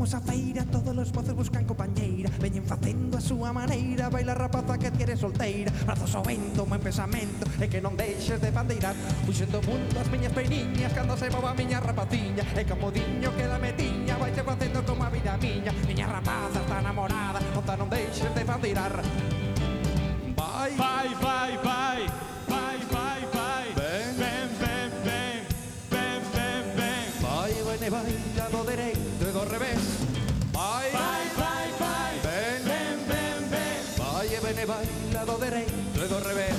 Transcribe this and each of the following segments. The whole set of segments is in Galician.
Saímos a feira, todos os voces buscan compañeira. Veñen facendo a súa maneira, baila rapaza que adquiere solteira. Brazos ao vento, moi pensamento, e que non deixes de bandeirar. Fuxendo mundo as miñas peiniñas, cando se mova a miña rapaciña E como diño que la metiña, vai se facendo como a vida miña. Miña rapaza está enamorada onta non deixes de bandeirar. Vai, vai, vai, vai, vai, vai, vai Ben, ben, ben, ben, ben, ben, ben Vai, vai, vai, do dereito e do revés. lado dereito e do revés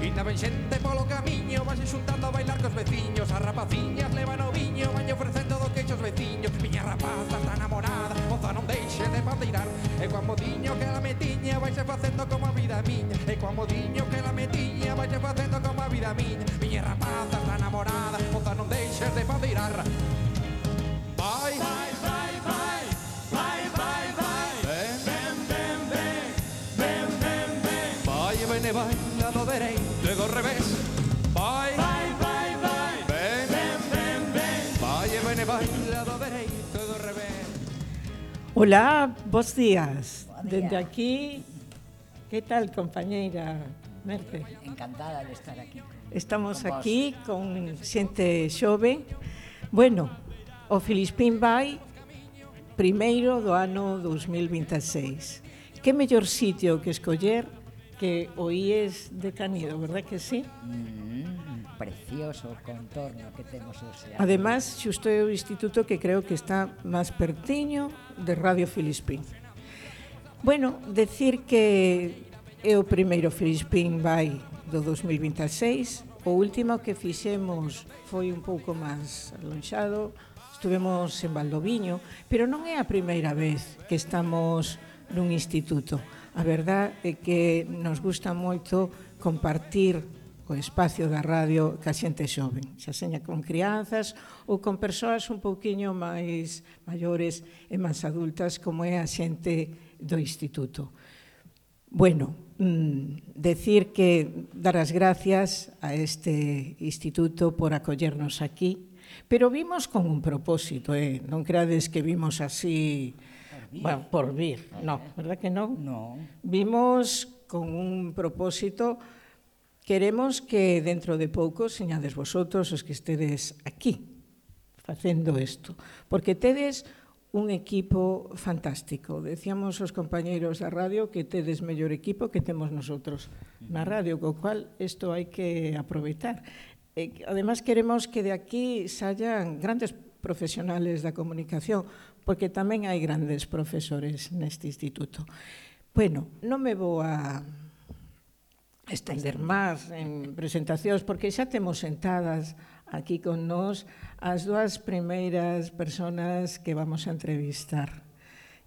Quinta ben xente polo camiño Vanse xuntando a bailar cos veciños. As rapaciñas levan o viño Vanlle ofrecendo do queixo os veciños. Miña rapaz está enamorada, Moza non deixe de patirar, E coa modiño que la metiña Vaise facendo como a vida miña. E coa modiño que la metiña Vaise facendo como a vida miña. Miña rapaz está enamorada, Moza non deixes de pateirar. Hola, bos días. Día. Dende aquí, que tal, compañeira Merce? Encantada de estar aquí. Estamos Con vos. aquí con xente xove. Bueno, o Filispín vai primeiro do ano 2026. Que mellor sitio que escoller que o IES de Canido, verdad que sí? Mm, precioso contorno que temos o Ademais, xusto é o instituto que creo que está máis pertiño de Radio Filispín. Bueno, decir que é o primeiro Filispín vai do 2026, o último que fixemos foi un pouco máis alonxado, estuvemos en Valdoviño, pero non é a primeira vez que estamos nun instituto. A verdad é que nos gusta moito compartir o espacio da radio ca xente xoven, xa seña con crianzas ou con persoas un pouquiño máis maiores e máis adultas como é a xente do instituto. Bueno, mm, decir que dar as gracias a este instituto por acollernos aquí, pero vimos con un propósito, eh? non creades que vimos así bueno, por vir. no, verdad que non? No. Vimos con un propósito Queremos que dentro de pouco señades vosotros os que estedes aquí facendo isto, porque tedes un equipo fantástico. Decíamos os compañeiros da radio que tedes mellor equipo que temos nosotros na radio, co cual isto hai que aproveitar. E, además, queremos que de aquí sallan grandes profesionales da comunicación, porque tamén hai grandes profesores neste instituto. Bueno, non me vou a estender máis en presentacións, porque xa temos sentadas aquí con nós as dúas primeiras personas que vamos a entrevistar,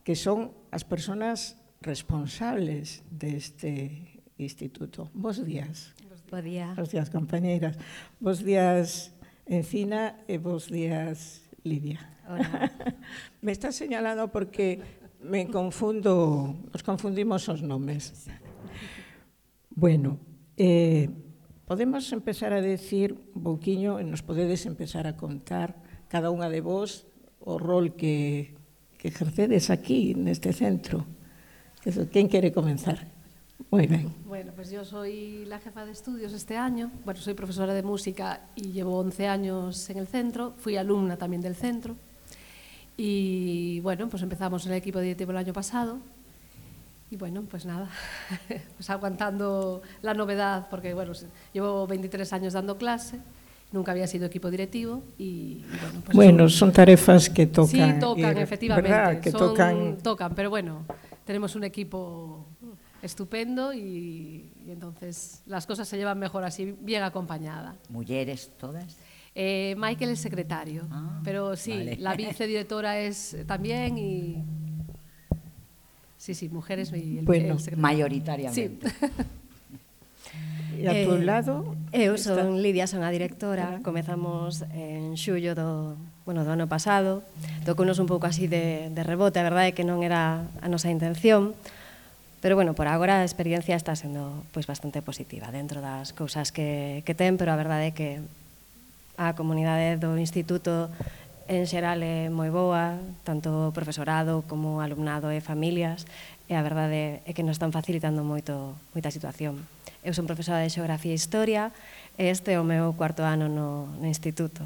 que son as personas responsables deste instituto. Bos días. Bo día. Bos días, compañeiras. Bos días, Encina, e bos días, Lidia. Hola. me estás señalando porque me confundo, os confundimos os nomes. Sí. Bueno, eh, podemos empezar a decir un pouquiño, e nos podedes empezar a contar cada unha de vos o rol que, que ejercedes aquí, neste centro. Eso, quen quere comenzar? Moi ben. Bueno, pues yo soy la jefa de estudios este año. Bueno, soy profesora de música y llevo 11 años en el centro. Fui alumna también del centro. Y bueno, pues empezamos en el equipo directivo el año pasado Y bueno, pues nada, pues aguantando la novedad, porque bueno, se- llevo 23 años dando clase, nunca había sido equipo directivo y, bueno, pues Bueno, son tarefas que tocan. sí, tocan, ir, efectivamente. ¿verdad? Que son- tocan tocan, pero bueno, tenemos un equipo estupendo y, y entonces las cosas se llevan mejor así, bien acompañada. mulleres todas. Eh, Michael es secretario, Ah, pero sí, vale. la vicedirectora es también y... Sí, sí, mujeres y el, bueno, el mayoritariamente. Sí. E a tu eh, lado? Eu son Lidia, son a directora. Comezamos en xullo do, bueno, do ano pasado. Tocounos un pouco así de, de rebote, a verdade é que non era a nosa intención. Pero bueno, por agora a experiencia está sendo pois bastante positiva dentro das cousas que, que ten, pero a verdade é que a comunidade do instituto en xeral é moi boa, tanto profesorado como alumnado e familias, e a verdade é que nos están facilitando moito moita situación. Eu son profesora de Xeografía e Historia, e este é o meu cuarto ano no, no instituto.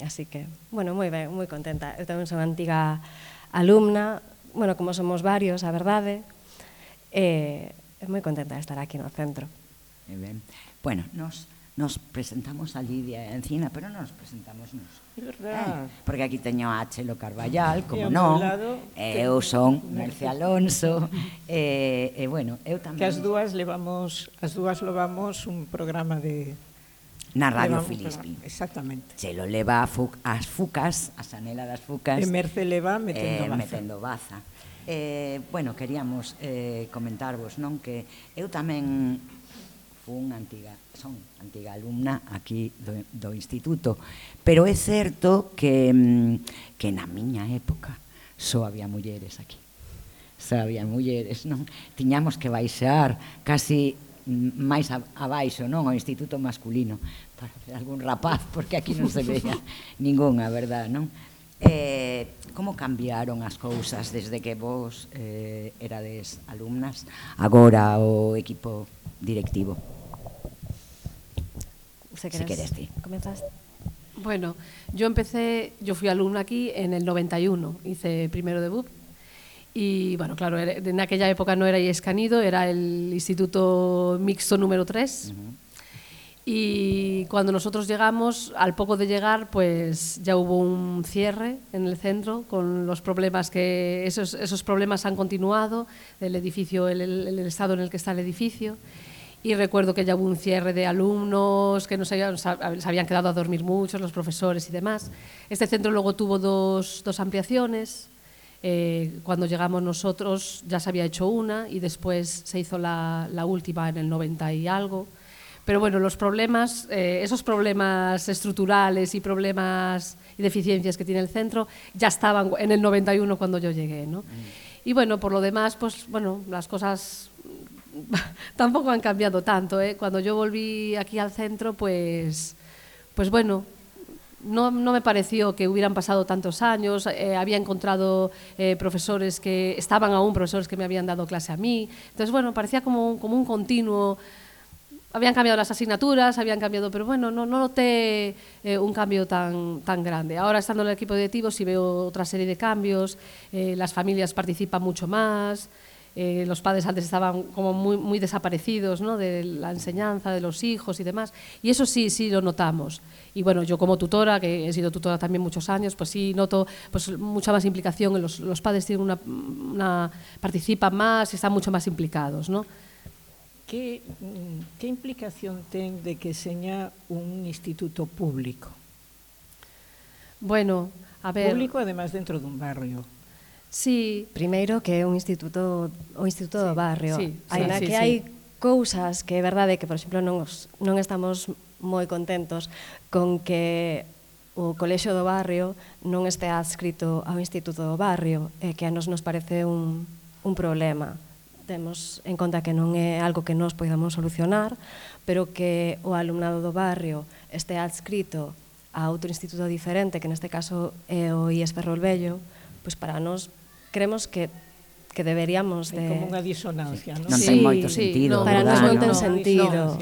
Así que, bueno, moi ben, moi contenta. Eu tamén son antiga alumna, bueno, como somos varios, a verdade, e é moi contenta de estar aquí no centro. Ben. Bueno, nos, nos presentamos a Lidia Encina, pero non nos presentamos nos. Eh, porque aquí teño a Chelo Carballal, como non, e eu son Merce Alonso, e, e bueno, eu tamén... Que as dúas levamos, as dúas levamos un programa de... Na Radio levamos, Filispín. Exactamente. Chelo leva a fu as fucas, a sanela das fucas. E Merce leva metendo eh, baza. Metendo baza. Eh, bueno, queríamos eh, comentarvos non que eu tamén fun antiga, son antiga alumna aquí do, do instituto, pero é certo que, mm, que na miña época só había mulleres aquí. Só había mulleres, non? Tiñamos que baixar casi mm, máis abaixo, non, ao instituto masculino para ver algún rapaz, porque aquí non se veía a verdad, non? Eh, como cambiaron as cousas desde que vos eh, erades alumnas agora o equipo directivo? Si queres ti. Comenzas? Bueno, yo empecé, yo fui alumna aquí en el 91, hice primero de BUP. Y bueno, claro, en aquella época no era IESCANIDO, era el Instituto Mixto número 3. Y cuando nosotros llegamos, al poco de llegar, pues ya hubo un cierre en el centro con los problemas que esos, esos problemas han continuado del edificio, el, el- el estado en el que está el edificio. Y recuerdo que ya hubo un cierre de alumnos que no se habían, se habían quedado a dormir muchos, los profesores y demás. Este centro luego tuvo dos, dos ampliaciones. Eh, cuando llegamos nosotros ya se había hecho una y después se hizo la, la última en el 90 y algo. Pero bueno, los problemas, eh, esos problemas estructurales y problemas y deficiencias que tiene el centro ya estaban en el 91 cuando yo llegué, ¿no? Y bueno, por lo demás, pues bueno, las cosas tampoco han cambiado tanto. ¿eh? Cuando yo volví aquí al centro, pues, pues bueno, no, no, me pareció que hubieran pasado tantos años, eh, había encontrado eh, profesores que estaban aún, profesores que me habían dado clase a mí. Entonces, bueno, parecía como, un, como un continuo. Habían cambiado las asignaturas, habían cambiado, pero bueno, no, no noté eh, un cambio tan, tan grande. Ahora, estando en el equipo directivo, sí veo otra serie de cambios, eh, las familias participan mucho más. Eh, los padres antes estaban como muy, muy desaparecidos ¿no? de la enseñanza, de los hijos y demás, y eso sí, sí lo notamos. Y bueno, yo como tutora, que he sido tutora también muchos años, pues sí noto pues, mucha más implicación, los, los padres tienen una, una, participan más y están mucho más implicados, ¿no? Que, mm, implicación ten de que seña un instituto público? Bueno, a ver... Público, además, dentro dun barrio. Sí. Primeiro que é un instituto, o instituto sí, do barrio. Sí, sí, Ainda sí, que sí. hai cousas que é verdade que, por exemplo, non, os, non estamos moi contentos con que o colexio do barrio non este adscrito ao Instituto do Barrio, e que a nos nos parece un, un problema. Temos en conta que non é algo que nos podamos solucionar, pero que o alumnado do barrio este adscrito a outro instituto diferente, que neste caso é o IES Ferrolvello, pois para nós creemos que que deberíamos de... Como unha disonancia, non? Non sí, ten moito sentido, sí, no, Para nós non ten no, sentido.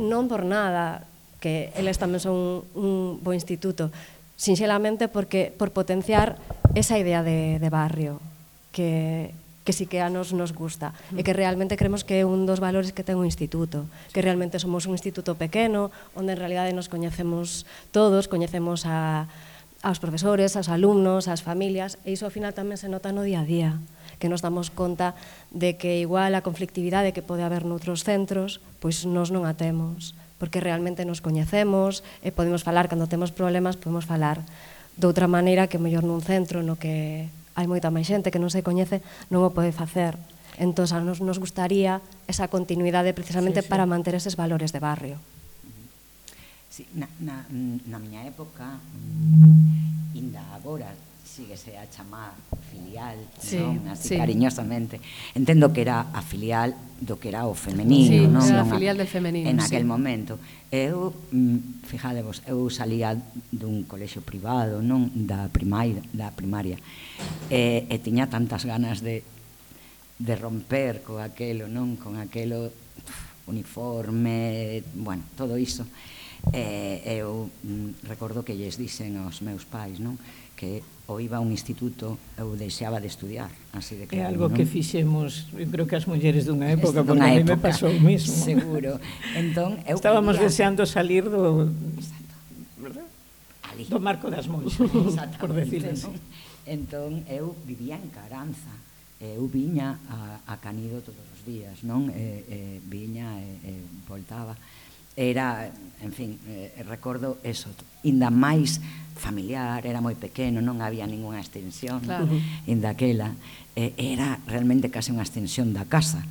Non por nada, que eles tamén son un, un bo instituto, sinxelamente porque por potenciar esa idea de, de barrio que, que sí que a nos nos gusta mm. e que realmente creemos que é un dos valores que ten o instituto, que realmente somos un instituto pequeno onde en realidade nos coñecemos todos, coñecemos a aos profesores, aos alumnos, ás familias, e iso ao final tamén se nota no día a día, que nos damos conta de que igual a conflictividade que pode haber noutros centros, pois nos non a temos, porque realmente nos coñecemos e podemos falar, cando temos problemas, podemos falar de outra maneira que mellor nun centro no que hai moita máis xente que non se coñece, non o pode facer. Entón, nos, nos gustaría esa continuidade precisamente sí, sí. para manter eses valores de barrio. Sí, na, na, na miña época, inda agora, síguese a chamar filial, sí, non? Así sí. cariñosamente. Entendo que era a filial do que era o femenino, sí, non? Era a filial de femenino, En aquel sí. momento. Eu, mm, fijadevos, eu salía dun colexio privado, non? Da primaria, da primaria. E, e tiña tantas ganas de, de romper co aquelo, non? Con aquelo uniforme, bueno, todo iso. E eh, eu mm, recordo que lles dixen aos meus pais, non? Que ou iba a un instituto eu deixaba de estudiar, así de claro. É algo non? que fixemos, eu creo que as mulleres dunha época, dunha porque época, a mí me pasou o mesmo. Seguro. Entón, eu Estábamos quería... deseando salir do... Ali. Do marco das monxas, por decirlo así. Non? Entón, eu vivía en Caranza, eu viña a, a Canido todos os días, non? E, e, viña e, e voltaba. E, era, en fin, eh, recordo eso, inda máis familiar, era moi pequeno, non había ninguna extensión claro. indaquela, eh, era realmente case unha extensión da casa.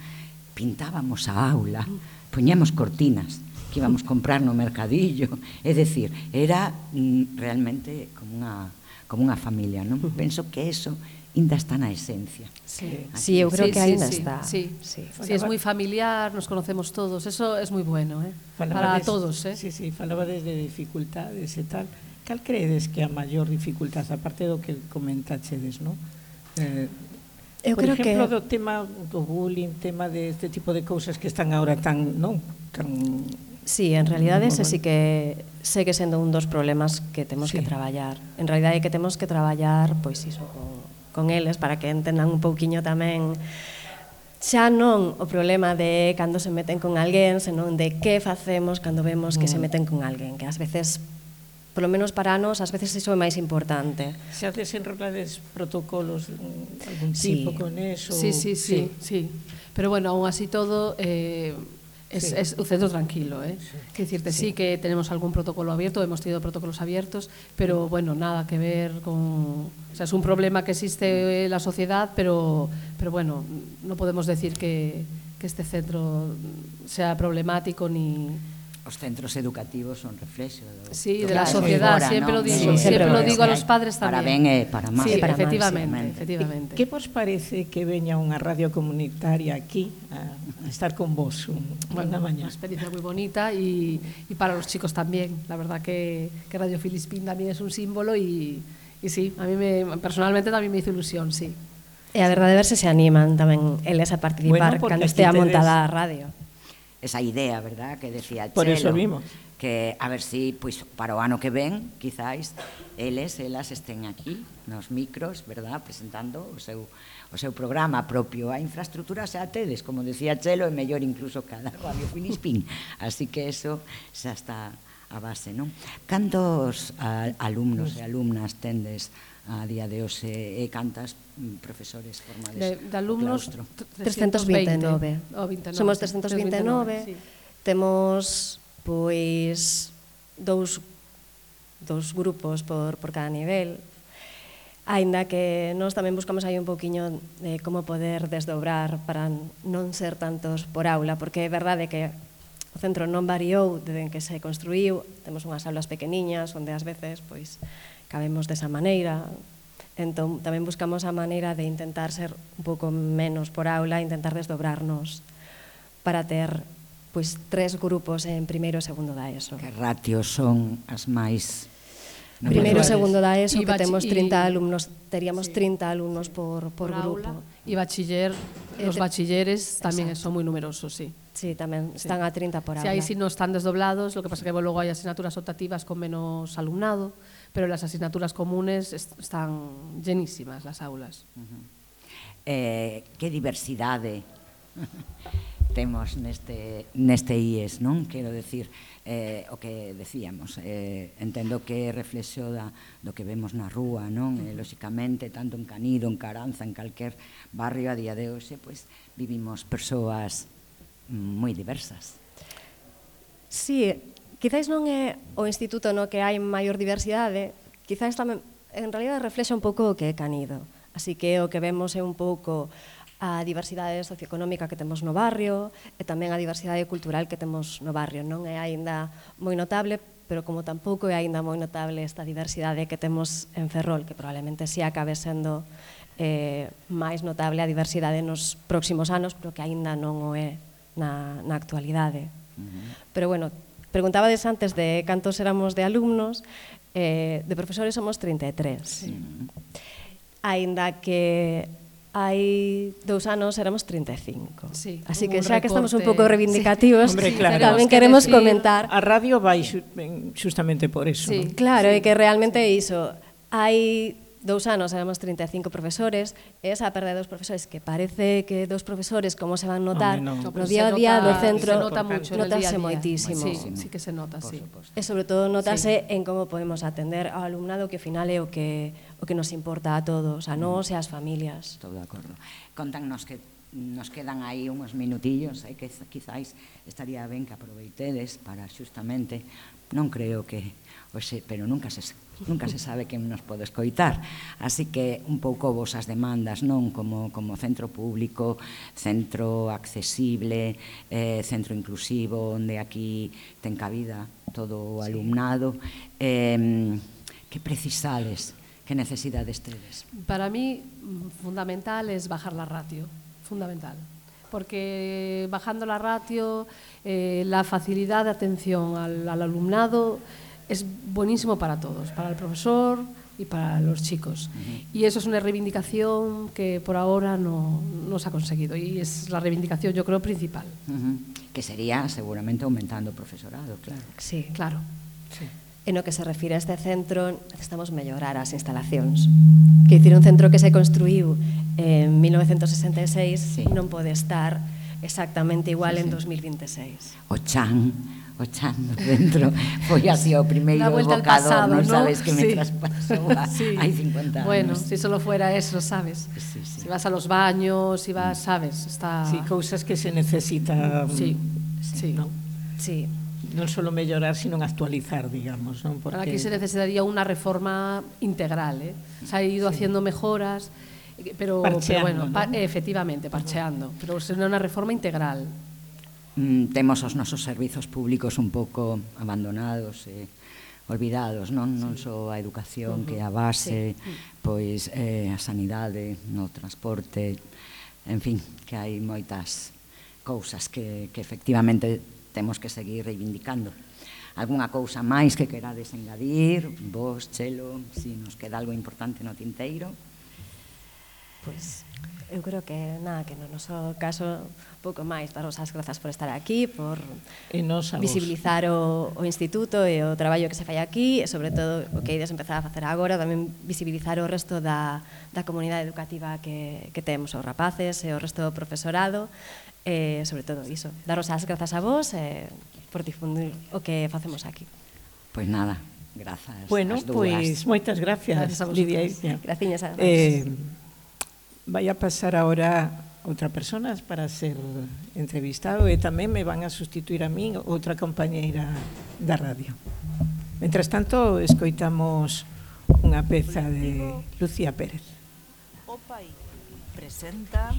Pintábamos a aula, poñíamos cortinas que íbamos comprar no mercadillo, é dicir, era mm, realmente como unha como unha familia, non? Penso que eso inda está na esencia. Sí, sí eu creo sí, que ainda sí, está. Sí, sí. sí. sí es moi familiar, nos conocemos todos, eso es moi bueno, eh? Falabades, para todos. Eh? Sí, sí, falaba desde dificultades e tal. Cal credes que a maior dificultade, aparte do que comentachedes, no? Eh, Eu por creo exemplo, que... do tema do bullying, tema de este tipo de cousas que están agora tan, non? Tan... Sí, en realidad ese sí que segue sendo un dos problemas que temos sí. que traballar. En realidad é que temos que traballar, pois iso, con con eles para que entendan un pouquiño tamén xa non o problema de cando se meten con alguén, senón de que facemos cando vemos que se mm. meten con alguén, que ás veces polo menos para nós, ás veces iso é máis importante. Se haces enrolades protocolos mm, algún tipo con eso. Sí, sí, sí, sí. sí. Pero bueno, aún así todo eh, es, Sí. es un centro tranquilo. ¿eh? Quiero decirte, sí. que tenemos algún protocolo abierto, hemos tenido protocolos abiertos, pero bueno, nada que ver con... O sea, es un problema que existe en la sociedad, pero, pero bueno, no podemos decir que, que este centro sea problemático ni... os centros educativos son reflexo do, sí, do de la sociedad, sempre ¿no? lo digo, sí, sempre lo digo a los padres tamén. Para ben e para mal. Sí, para efectivamente, mal, efectivamente. Que vos parece que veña unha radio comunitaria aquí a, a estar con vos un, bueno, unha mañá? Unha experiencia moi bonita e, e para los chicos tamén. La verdad que, que Radio Filispín tamén es un símbolo e, e sí, a mí me, personalmente tamén me hizo ilusión, sí. E a verdade verse se animan tamén eles a participar bueno, cando estea montada a radio esa idea, verdad, que decía Chelo. Por eso mismo. Que a ver si pois, para o ano que ven, quizáis, eles, elas estén aquí nos micros, verdad, presentando o seu, o seu programa propio. A infraestructura xa tedes, como decía Chelo, é mellor incluso cada Radio Filispín. Así que eso xa está a base, non? Cantos a, alumnos e alumnas tendes a día de hoxe e cantas mm, profesores formales de, de alumnos 329. 329. O 29, Somos 329, 329 sí. temos pois dous dous grupos por, por cada nivel, Ainda que nós tamén buscamos aí un poquinho de como poder desdobrar para non ser tantos por aula, porque é verdade que o centro non variou desde que se construiu, temos unhas aulas pequeniñas onde ás veces pois cabemos desa maneira. Entón, tamén buscamos a maneira de intentar ser un pouco menos por aula, intentar desdobrarnos para ter pois tres grupos en primeiro e segundo da ESO. Que ratios son as máis No Primeiro e segundo da ESO que temos 30 alumnos, teríamos sí. 30 alumnos por, por, por grupo. Aula. E bachiller, eh, os bachilleres tamén exacto. son moi numerosos, sí. Sí, tamén están sí. a 30 por aula. Si sí, aí si sí, non están desdoblados, lo que pasa que luego hai asignaturas optativas con menos alumnado, pero las asignaturas comunes están llenísimas las aulas. Uh -huh. eh, que diversidade temos neste, neste IES, non? Quero decir, eh, o que decíamos, eh, entendo que reflexo da, do que vemos na rúa, non? Eh, lóxicamente, tanto en Canido, en Caranza, en calquer barrio a día de hoxe, pois vivimos persoas moi diversas. Sí, Quizáis non é o instituto no que hai maior diversidade, quizáis tamén, en realidad reflexa un pouco o que é Canido. Así que o que vemos é un pouco a diversidade socioeconómica que temos no barrio e tamén a diversidade cultural que temos no barrio. Non é aínda moi notable, pero como tampouco é aínda moi notable esta diversidade que temos en Ferrol, que probablemente si acabe sendo eh, máis notable a diversidade nos próximos anos, pero que aínda non o é na, na actualidade. Uh -huh. Pero bueno, Preguntabades antes de cantos éramos de alumnos, eh, de profesores somos 33. Sí. Ainda que hai dous anos éramos 35. Sí, Así que xa recorte. que estamos un pouco reivindicativos, sí. Hombre, claro. tamén queremos comentar... A radio vai justamente por eso. Sí, ¿no? Claro, sí. e que realmente iso. Hai dous anos éramos 35 profesores, e esa perda de dos profesores que parece que dos profesores como se van notar no, no, no día a día nota, do centro se nota mucho notase moitísimo. Sí, sí que se nota, sí. E sobre todo notase sí. en como podemos atender ao alumnado que ao final é o que o que nos importa a todos, a nós e ás familias. Estou de acordo. Contannos que nos quedan aí uns minutillos, e eh, que quizáis estaría ben que aproveitedes para xustamente, non creo que, oxe, pero nunca se nunca se sabe quen nos pode escoitar. Así que un pouco vos as demandas, non como como centro público, centro accesible, eh centro inclusivo onde aquí ten cabida todo o alumnado, eh que precisades, que necesidades tedes? Para mí fundamental es bajar la ratio, fundamental porque bajando la ratio, eh, la facilidad de atención al, al alumnado, es buenísimo para todos, para el profesor y para los chicos. Uh -huh. Y eso es una reivindicación que por ahora no, no, se ha conseguido y es la reivindicación, yo creo, principal. Uh -huh. Que sería seguramente aumentando profesorado, claro. Sí, claro. Sí. En lo que se refire a este centro, necesitamos mellorar as instalacións. Que dicir, un centro que se construiu en 1966 sí. non pode estar exactamente igual sí, sí. en 2026. O chan, o chando dentro foi así o primeiro evocador non ¿no? sabes que sí. me traspasou a, ah, sí. hai 50 anos bueno, si solo fuera eso, sabes sí, sí. si vas a los baños, si vas, mm. sabes está... sí, cousas que se necesita sí, sí, ¿no? sí. non solo mellorar, sino actualizar, digamos, Non? Porque... Para aquí se necesitaría una reforma integral, ¿eh? Se ha ido sí. haciendo mejoras, eh, pero, parcheando, pero bueno, ¿no? pa efectivamente, parcheando, pero sería una reforma integral mm, temos os nosos servizos públicos un pouco abandonados e olvidados, non, non só a educación uh -huh. que é a base, sí. pois eh, a sanidade, no transporte, en fin, que hai moitas cousas que, que efectivamente temos que seguir reivindicando. Alguna cousa máis que querades engadir, vos, Chelo, se si nos queda algo importante no tinteiro? pois eu creo que nada, que no noso caso pouco máis daros as grazas por estar aquí, por e nos visibilizar o, o instituto e o traballo que se fai aquí e sobre todo o que ides empezar a facer agora, tamén visibilizar o resto da, da comunidade educativa que, que temos, os rapaces e o resto do profesorado e sobre todo iso, daros as grazas a vos e, por difundir o que facemos aquí. Pois nada, grazas. Bueno, pois moitas gracias, gracias a Lidia. Graciñas a vos. Eh, vai a pasar ahora outra persona para ser entrevistado e tamén me van a sustituir a min outra compañeira da radio. Mientras tanto, escoitamos unha peza de Lucía Pérez. O presenta...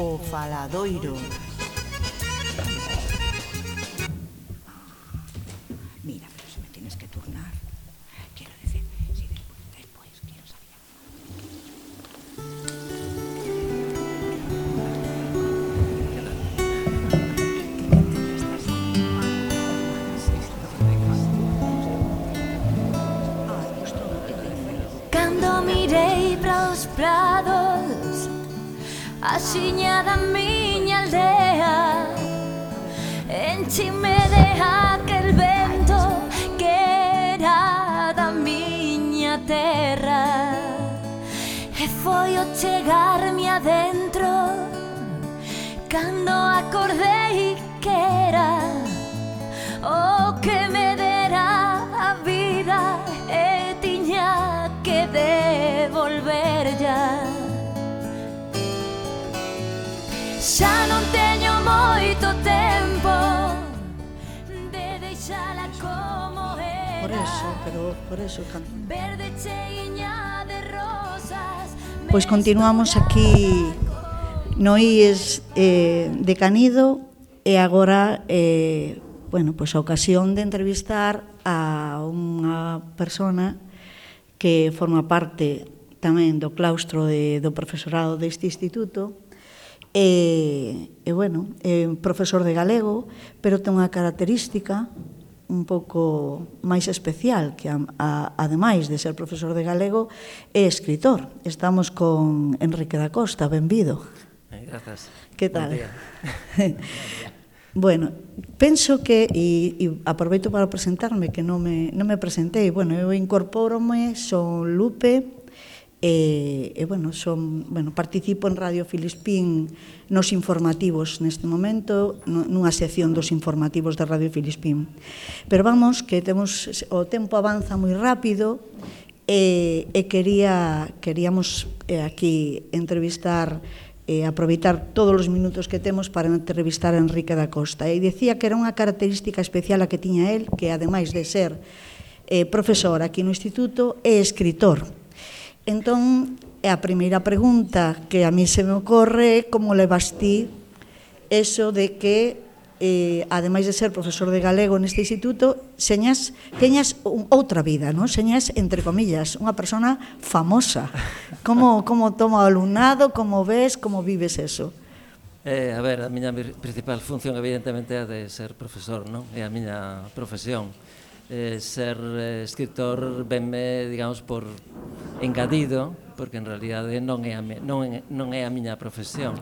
O faladoiro. O faladoiro. mirei para os prados Axiña da miña aldea. Enchime de aquel vento Que era da miña terra. E foi o chegarme adentro Cando acordei que era O que me dera a vida de volver ya. Xa non teño moito tempo de deixala como era. Por eso, pero por eso canto Verde cheiña de rosas Pois continuamos aquí. Noíes eh, de Canido e agora eh, bueno, pois a ocasión de entrevistar a unha persona que forma parte tamén do claustro de, do profesorado deste instituto, e, e bueno, é un profesor de galego, pero ten unha característica un pouco máis especial, que a, a, ademais de ser profesor de galego, é escritor. Estamos con Enrique da Costa, benvido. Eh, grazas. Que tal? Bon. Bueno, penso que, e, e aproveito para presentarme, que non me, non me presentei, bueno, eu incorporome, son Lupe, e, e bueno, son, bueno, participo en Radio Filispín nos informativos neste momento, nunha sección dos informativos de Radio Filispín. Pero vamos, que temos o tempo avanza moi rápido e, e quería, queríamos eh, aquí entrevistar e aproveitar todos os minutos que temos para entrevistar a Enrique da Costa. E dicía que era unha característica especial a que tiña el, que ademais de ser eh, profesor aquí no Instituto, é escritor. Entón, a primeira pregunta que a mí se me ocorre é como levas ti eso de que eh, ademais de ser profesor de galego neste instituto, señas, teñas un, outra vida, non? Señas, entre comillas, unha persona famosa. Como, como toma o alumnado, como ves, como vives eso? Eh, a ver, a miña principal función evidentemente é de ser profesor, non? É a miña profesión. Eh, ser eh, escritor venme, digamos, por engadido, porque en realidade non é a, me, non, non é a miña profesión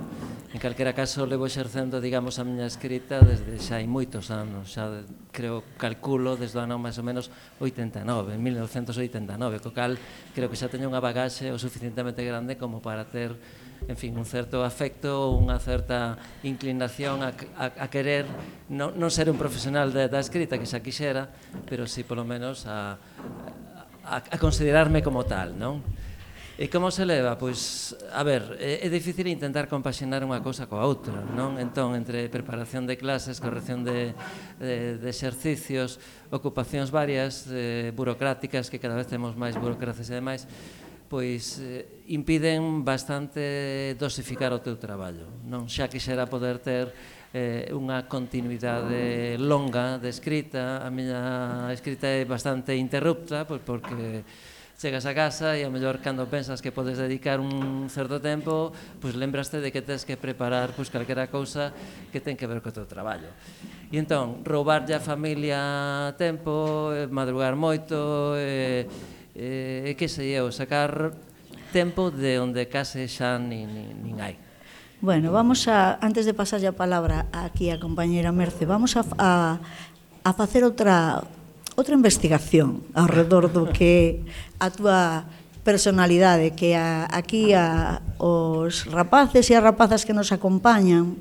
En calquera caso, levo exercendo, digamos, a miña escrita desde xa hai moitos anos, xa creo, calculo, desde o ano máis ou menos 89, 1989, co cal creo que xa teño unha bagaxe o suficientemente grande como para ter en fin, un certo afecto, unha certa inclinación a, a, a querer non, non ser un profesional da, da escrita que xa quixera, pero si sí, polo menos a, a, a considerarme como tal, non? E como se leva? Pois, a ver, é, é difícil intentar compaxinar unha cousa coa outra, non? Entón, entre preparación de clases, corrección de, de, de exercicios, ocupacións varias, eh, burocráticas, que cada vez temos máis burocracias e demais, pois eh, impiden bastante dosificar o teu traballo, non? Xa quixera poder ter eh, unha continuidade longa de escrita, a miña escrita é bastante interrupta, pois porque chegas a casa e a mellor cando pensas que podes dedicar un certo tempo, pois lembraste de que tens que preparar pois calquera cousa que ten que ver co teu traballo. E entón, roubarlle a familia tempo, eh, madrugar moito, e, e, que sei eu, sacar tempo de onde case xa nin, nin, nin hai. Bueno, vamos a, antes de pasar a palabra aquí a compañeira Merce, vamos a, a, a facer outra outra investigación ao redor do que a túa personalidade que a, aquí a, os rapaces e as rapazas que nos acompañan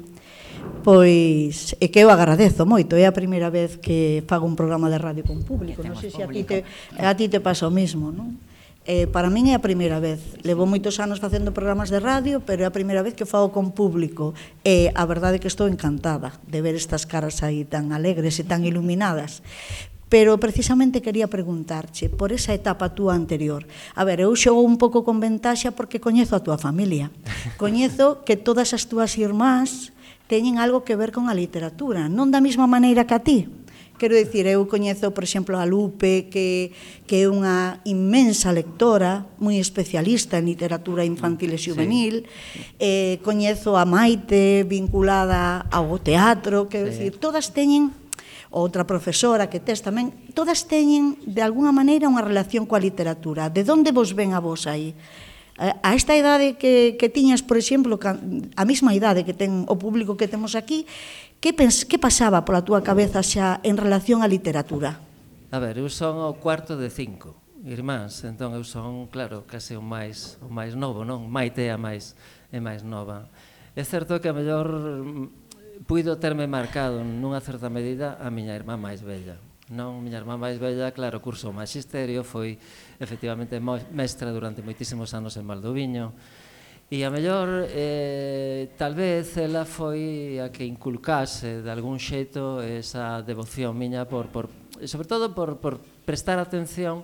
pois é que eu agradezo moito, é a primeira vez que fago un programa de radio con público, non sei se a ti te, a ti te pasa o mesmo, non? Eh, para min é a primeira vez. Levo moitos anos facendo programas de radio, pero é a primeira vez que fago con público. E eh, a verdade é que estou encantada de ver estas caras aí tan alegres e tan iluminadas. Pero precisamente quería preguntarche por esa etapa túa anterior. A ver, eu xogo un pouco con ventaxa porque coñezo a túa familia. Coñezo que todas as túas irmás teñen algo que ver con a literatura, non da mesma maneira que a ti. Quero dicir, eu coñezo, por exemplo, a Lupe, que, que é unha inmensa lectora, moi especialista en literatura infantil e juvenil. Sí. Eh, coñezo a Maite, vinculada ao teatro. Quero sí. dicir, todas teñen outra profesora que tes tamén, todas teñen de alguna maneira unha relación coa literatura. De onde vos ven a vos aí? Eh, a esta idade que, que tiñas, por exemplo, a mesma idade que ten o público que temos aquí, que, pens, que pasaba pola túa cabeza xa en relación á literatura? A ver, eu son o cuarto de cinco irmáns, entón eu son, claro, case o máis o máis novo, non? Maite é a máis é máis nova. É certo que a mellor puido terme marcado nunha certa medida a miña irmá máis bella. Non, miña irmá máis bella, claro, curso magisterio, foi efectivamente mestra durante moitísimos anos en Valdoviño, e a mellor, eh, tal vez, ela foi a que inculcase de algún xeito esa devoción miña, por, por, sobre todo por, por prestar atención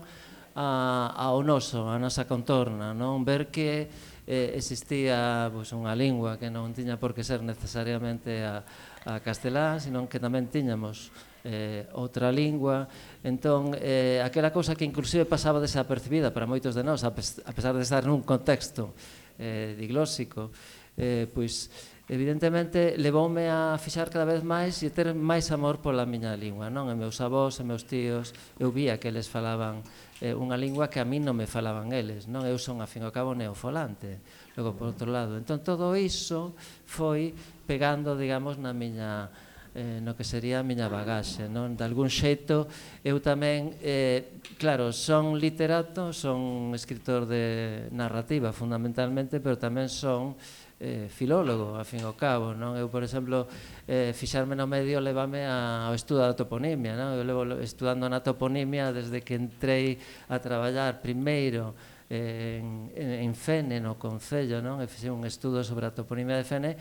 a, ao noso, a nosa contorna, non ver que eh, existía pois, unha lingua que non tiña por que ser necesariamente a, a castelán, senón que tamén tiñamos eh, outra lingua. Entón, eh, aquela cousa que inclusive pasaba desapercibida para moitos de nós, a pesar de estar nun contexto eh, diglósico, eh, pois, evidentemente levoume a fixar cada vez máis e ter máis amor pola miña lingua, non? E meus avós e meus tíos, eu vía que eles falaban eh, unha lingua que a mí non me falaban eles, non eu son a fin ao cabo neofolante. Logo por outro lado, entón todo iso foi pegando, digamos, na miña eh, no que sería a miña bagaxe, non? De algún xeito eu tamén eh, claro, son literato, son escritor de narrativa fundamentalmente, pero tamén son eh, eh, filólogo, a fin ao cabo, non? Eu, por exemplo, eh, fixarme no medio levame a, ao estudo da toponimia, non? Eu levo estudando na toponimia desde que entrei a traballar primeiro eh, en, en Fene, no Concello, non? E fixen un estudo sobre a toponimia de Fene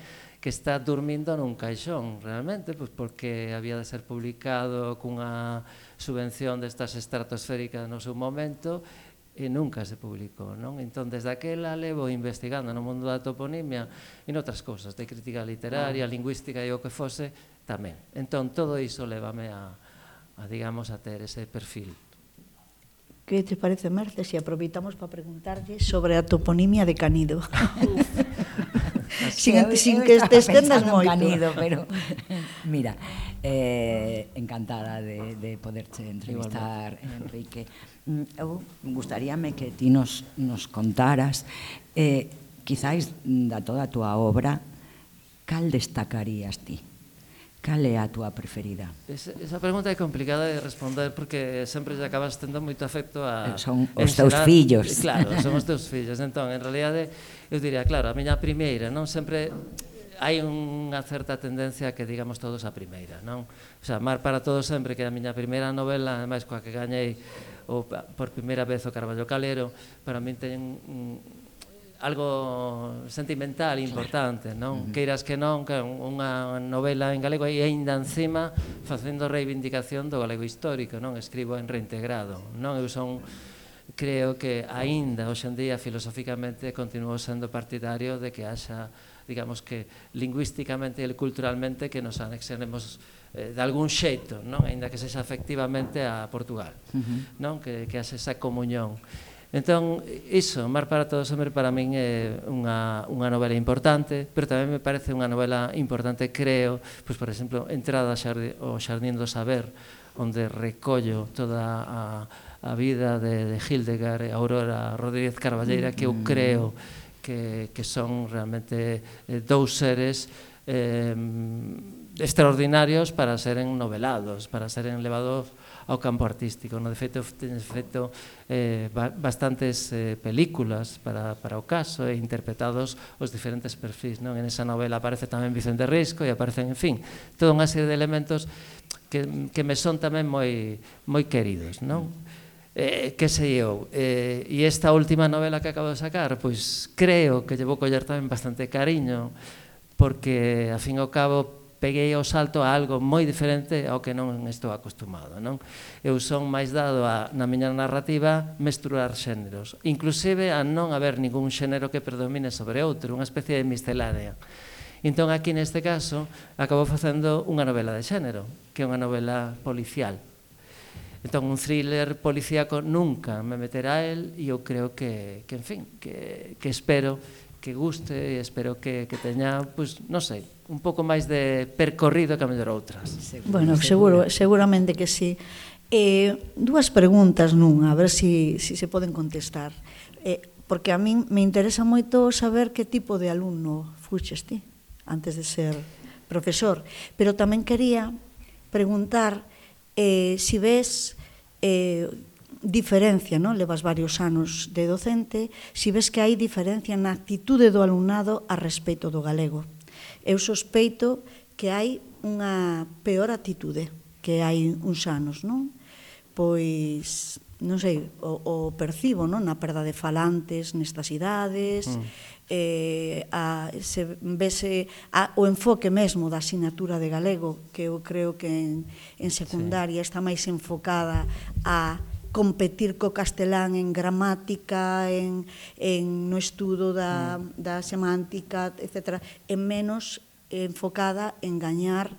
que está dormindo nun caixón, realmente, pois porque había de ser publicado cunha subvención destas estratosféricas no seu momento e nunca se publicou, non? Entón, desde aquela levo investigando no mundo da toponimia e noutras cousas, de crítica literaria, ah. lingüística e o que fose, tamén. Entón, todo iso levame a, a digamos, a ter ese perfil. Que te parece, Merce, se aproveitamos para preguntarlle sobre a toponimia de Canido? sin, eu, sin que te estendas moito. Canido, pero mira, eh, encantada de, de poderche entrevistar, Enrique. Mm, eu gustaríame que ti nos, nos contaras, eh, quizáis da toda a túa obra, cal destacarías ti? Cal é a túa preferida? Esa, esa pregunta é complicada de responder porque sempre lle acabas tendo moito afecto a... Eh, son os teus xerar, fillos. Eh, claro, son os teus fillos. Entón, en realidade, eu diría, claro, a miña primeira, non sempre hai unha certa tendencia que digamos todos a primeira, non? O sea, Mar para todos sempre que é a miña primeira novela, ademais coa que gañei ou por primeira vez o Carballo Calero, para min ten mm, algo sentimental importante, claro. non? Uh -huh. Queiras que non, que unha novela en galego e aínda encima facendo reivindicación do galego histórico, non? Escribo en reintegrado, non? Eu son creo que aínda hoxe en día filosóficamente continuo sendo partidario de que haxa digamos que lingüísticamente e culturalmente que nos anexenemos Eh, de algún xeito, non? Aínda que sexa efectivamente a Portugal, uh -huh. non? Que, que haxe esa comunión. Entón, iso, Mar para todos sempre para min é unha, unha novela importante, pero tamén me parece unha novela importante, creo, pois, por exemplo, Entrada ao Xardín do Saber, onde recollo toda a, a vida de, de Hildegard e Aurora Rodríguez Carballeira, que eu mm. creo que, que son realmente eh, dous seres eh, extraordinarios para seren novelados, para seren levados ao campo artístico. No de feito, ten feito eh, bastantes eh, películas para, para o caso e interpretados os diferentes perfis. Non? En esa novela aparece tamén Vicente Risco e aparecen, en fin, toda unha serie de elementos que, que me son tamén moi, moi queridos. Non? Eh, que sei eu, eh, e esta última novela que acabo de sacar, pois creo que llevo coller tamén bastante cariño, porque a fin ao cabo peguei o salto a algo moi diferente ao que non estou acostumado. Non? Eu son máis dado a, na miña narrativa, mesturar xéneros, inclusive a non haber ningún xénero que predomine sobre outro, unha especie de miscelánea. Entón, aquí neste caso, acabo facendo unha novela de xénero, que é unha novela policial. Entón, un thriller policíaco nunca me meterá a él e eu creo que, que en fin, que, que espero que guste e espero que, que teña, pois, pues, non sei, un pouco máis de percorrido que a mellor outras. Seguro, bueno, seguro, seguramente que sí. Eh, dúas preguntas nunha, a ver se si, si se poden contestar. Eh, porque a min me interesa moito saber que tipo de alumno fuches ti antes de ser profesor, pero tamén quería preguntar eh, si ves eh, diferencia, non? Levas varios anos de docente, si ves que hai diferencia na actitude do alumnado a respeito do galego. Eu sospeito que hai unha peor actitude que hai uns anos, non? Pois non sei, o, o percibo, non, na perda de falantes nestas idades, mm. eh, a, se vese a, o enfoque mesmo da asignatura de galego, que eu creo que en, en secundaria sí. está máis enfocada a competir co castelán en gramática, en, en no estudo da, mm. da semántica, etc. É menos enfocada en gañar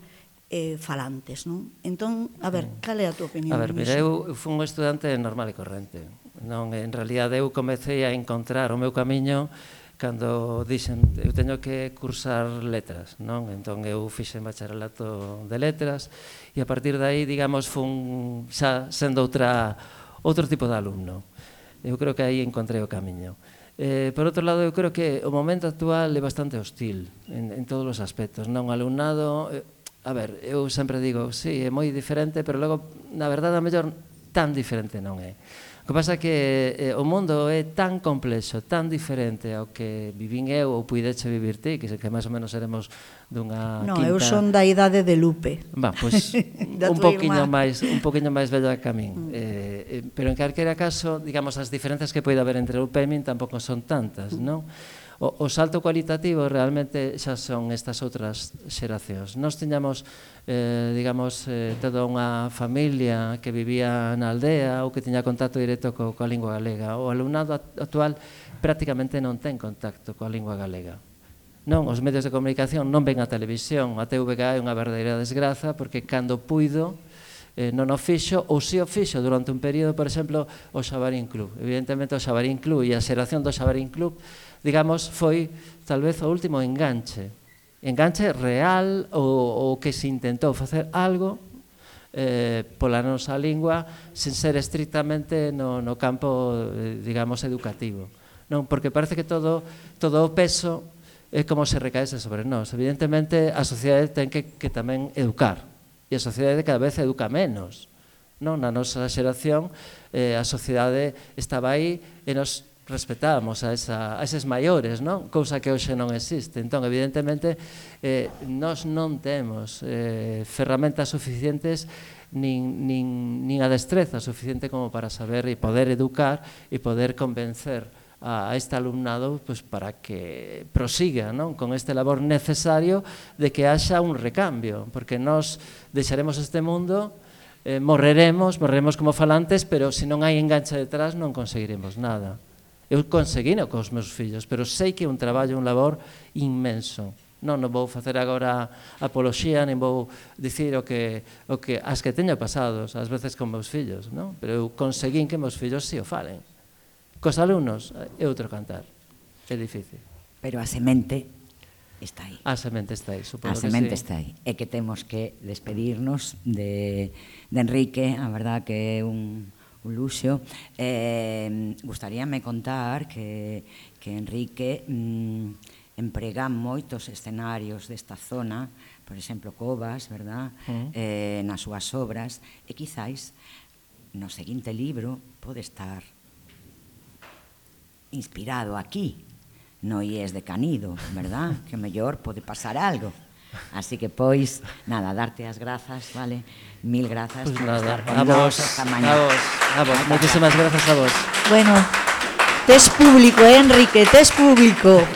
eh, falantes, non? Entón, a ver, mm. cal é a tua opinión? A ver, mira, eu, eu fui un estudante normal e corrente. Non, en realidad eu comecei a encontrar o meu camiño cando dixen eu teño que cursar letras, non? Entón eu fixen bacharelato de letras e a partir de aí, digamos, fun xa sendo outra outro tipo de alumno. Eu creo que aí encontrei o camiño. Eh, por outro lado, eu creo que o momento actual é bastante hostil en, en todos os aspectos. Non alumnado, eh, a ver, eu sempre digo, sí, é moi diferente, pero logo, na verdade, a mellor tan diferente non é. Eh? O que pasa é que eh, o mundo é tan complexo, tan diferente ao que vivín eu ou puideche vivir ti, que, que máis ou menos seremos dunha no, quinta... eu son da idade de Lupe. Va, pois pues, un poquinho máis, un poquinho máis velha que a min. Mm. Eh, eh, pero en calquera caso, digamos, as diferenzas que poida haber entre Lupe e min tampouco son tantas, non? o, o salto cualitativo realmente xa son estas outras xeracións. Nós tiñamos eh, digamos, eh, toda unha familia que vivía na aldea ou que tiña contacto directo co, coa lingua galega. O alumnado actual prácticamente non ten contacto coa lingua galega. Non, os medios de comunicación non ven a televisión, a TVG é unha verdadeira desgraza porque cando puido eh, non o fixo ou si o fixo durante un período, por exemplo, o Xabarín Club. Evidentemente o Xabarín Club e a xeración do Xabarín Club digamos, foi tal vez o último enganche, enganche real ou, ou que se intentou facer algo eh, pola nosa lingua sen ser estrictamente no, no campo, eh, digamos, educativo. Non, porque parece que todo, todo o peso é como se recaese sobre nós. Evidentemente, a sociedade ten que, que tamén educar, e a sociedade cada vez educa menos non? Na nosa xeración eh, a sociedade estaba aí e nos respetábamos a, esa, a eses maiores, non? Cousa que hoxe non existe. Entón, evidentemente, eh, nós non temos eh, ferramentas suficientes nin, nin, nin a destreza suficiente como para saber e poder educar e poder convencer a este alumnado pues, para que prosiga non? con este labor necesario de que haxa un recambio, porque nós deixaremos este mundo eh, morreremos, morreremos como falantes, pero se non hai engancha detrás non conseguiremos nada. Eu conseguino cos meus fillos, pero sei que é un traballo, un labor inmenso. Non, non vou facer agora apoloxía, nem vou dicir o que, o que as que teño pasados, ás veces con meus fillos, non? pero eu conseguín que meus fillos si o falen. Cos alumnos é outro cantar, é difícil. Pero a semente está aí. A semente está aí, supongo A semente que sí. está aí. É que temos que despedirnos de, de Enrique, a verdad que é un un luxo. Eh, gustaríame contar que, que Enrique mm, emprega moitos escenarios desta zona, por exemplo, Covas, verdad? Mm. Eh, nas súas obras, e quizáis no seguinte libro pode estar inspirado aquí, no IES de Canido, verdad? que mellor pode pasar algo. Así que pois, nada, darte as grazas, vale? Mil grazas pues por nada, estar con a vos, esta mañá. A vos, a vos, moitísimas grazas a vos. Bueno, tes público, eh, Enrique, tes público.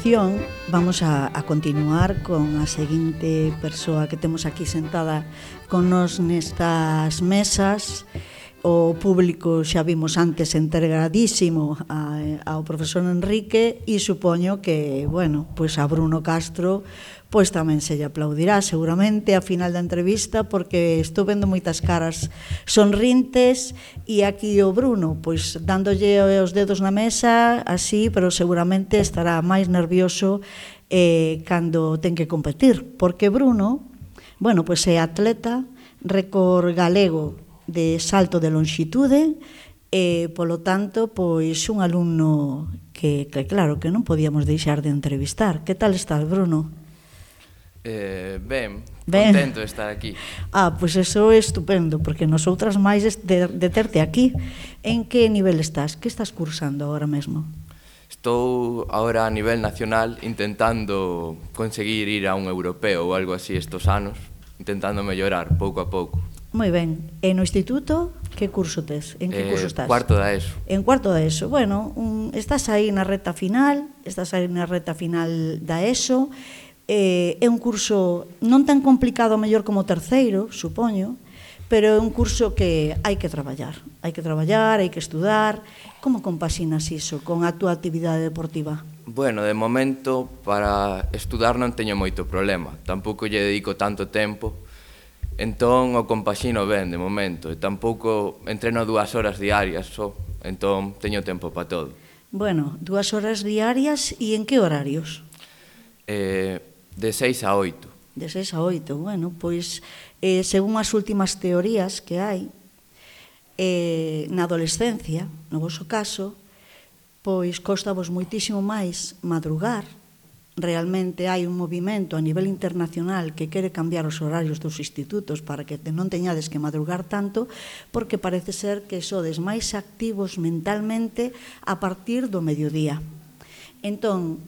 sección vamos a, a continuar con a seguinte persoa que temos aquí sentada con nos nestas mesas. O público xa vimos antes entregadísimo a, ao profesor Enrique e supoño que, bueno, pois a Bruno Castro pois tamén se lle aplaudirá seguramente a final da entrevista porque estou vendo moitas caras sonrintes e aquí o Bruno pois dándolle os dedos na mesa así, pero seguramente estará máis nervioso eh, cando ten que competir porque Bruno, bueno, pois é atleta récord galego de salto de longitude e, polo tanto, pois un alumno que, que claro, que non podíamos deixar de entrevistar. Que tal estás, Bruno? Eh, ben, ben, contento de estar aquí. Ah, pois pues eso é estupendo, porque nosotras máis de, de terte aquí. En que nivel estás? Que estás cursando ahora mesmo? Estou ahora a nivel nacional intentando conseguir ir a un europeo ou algo así estos anos, intentando mellorar pouco a pouco. Moi ben. E no instituto, que curso tes? En que eh, curso estás? Cuarto da ESO. En cuarto da ESO. Bueno, un, estás aí na reta final, estás aí na reta final da ESO, eh, é un curso non tan complicado mellor como o terceiro, supoño, pero é un curso que hai que traballar, hai que traballar, hai que estudar. Como compaxinas iso con a túa actividade deportiva? Bueno, de momento para estudar non teño moito problema, tampouco lle dedico tanto tempo, entón o compaxino ben de momento, e tampouco entreno dúas horas diarias só, entón teño tempo para todo. Bueno, dúas horas diarias e en que horarios? Eh, De 6 a 8. De 6 a 8, bueno, pois eh, según as últimas teorías que hai, eh, na adolescencia, no vosso caso, pois costa vos moitísimo máis madrugar, realmente hai un movimento a nivel internacional que quere cambiar os horarios dos institutos para que non teñades que madrugar tanto, porque parece ser que sodes máis activos mentalmente a partir do mediodía. Entón,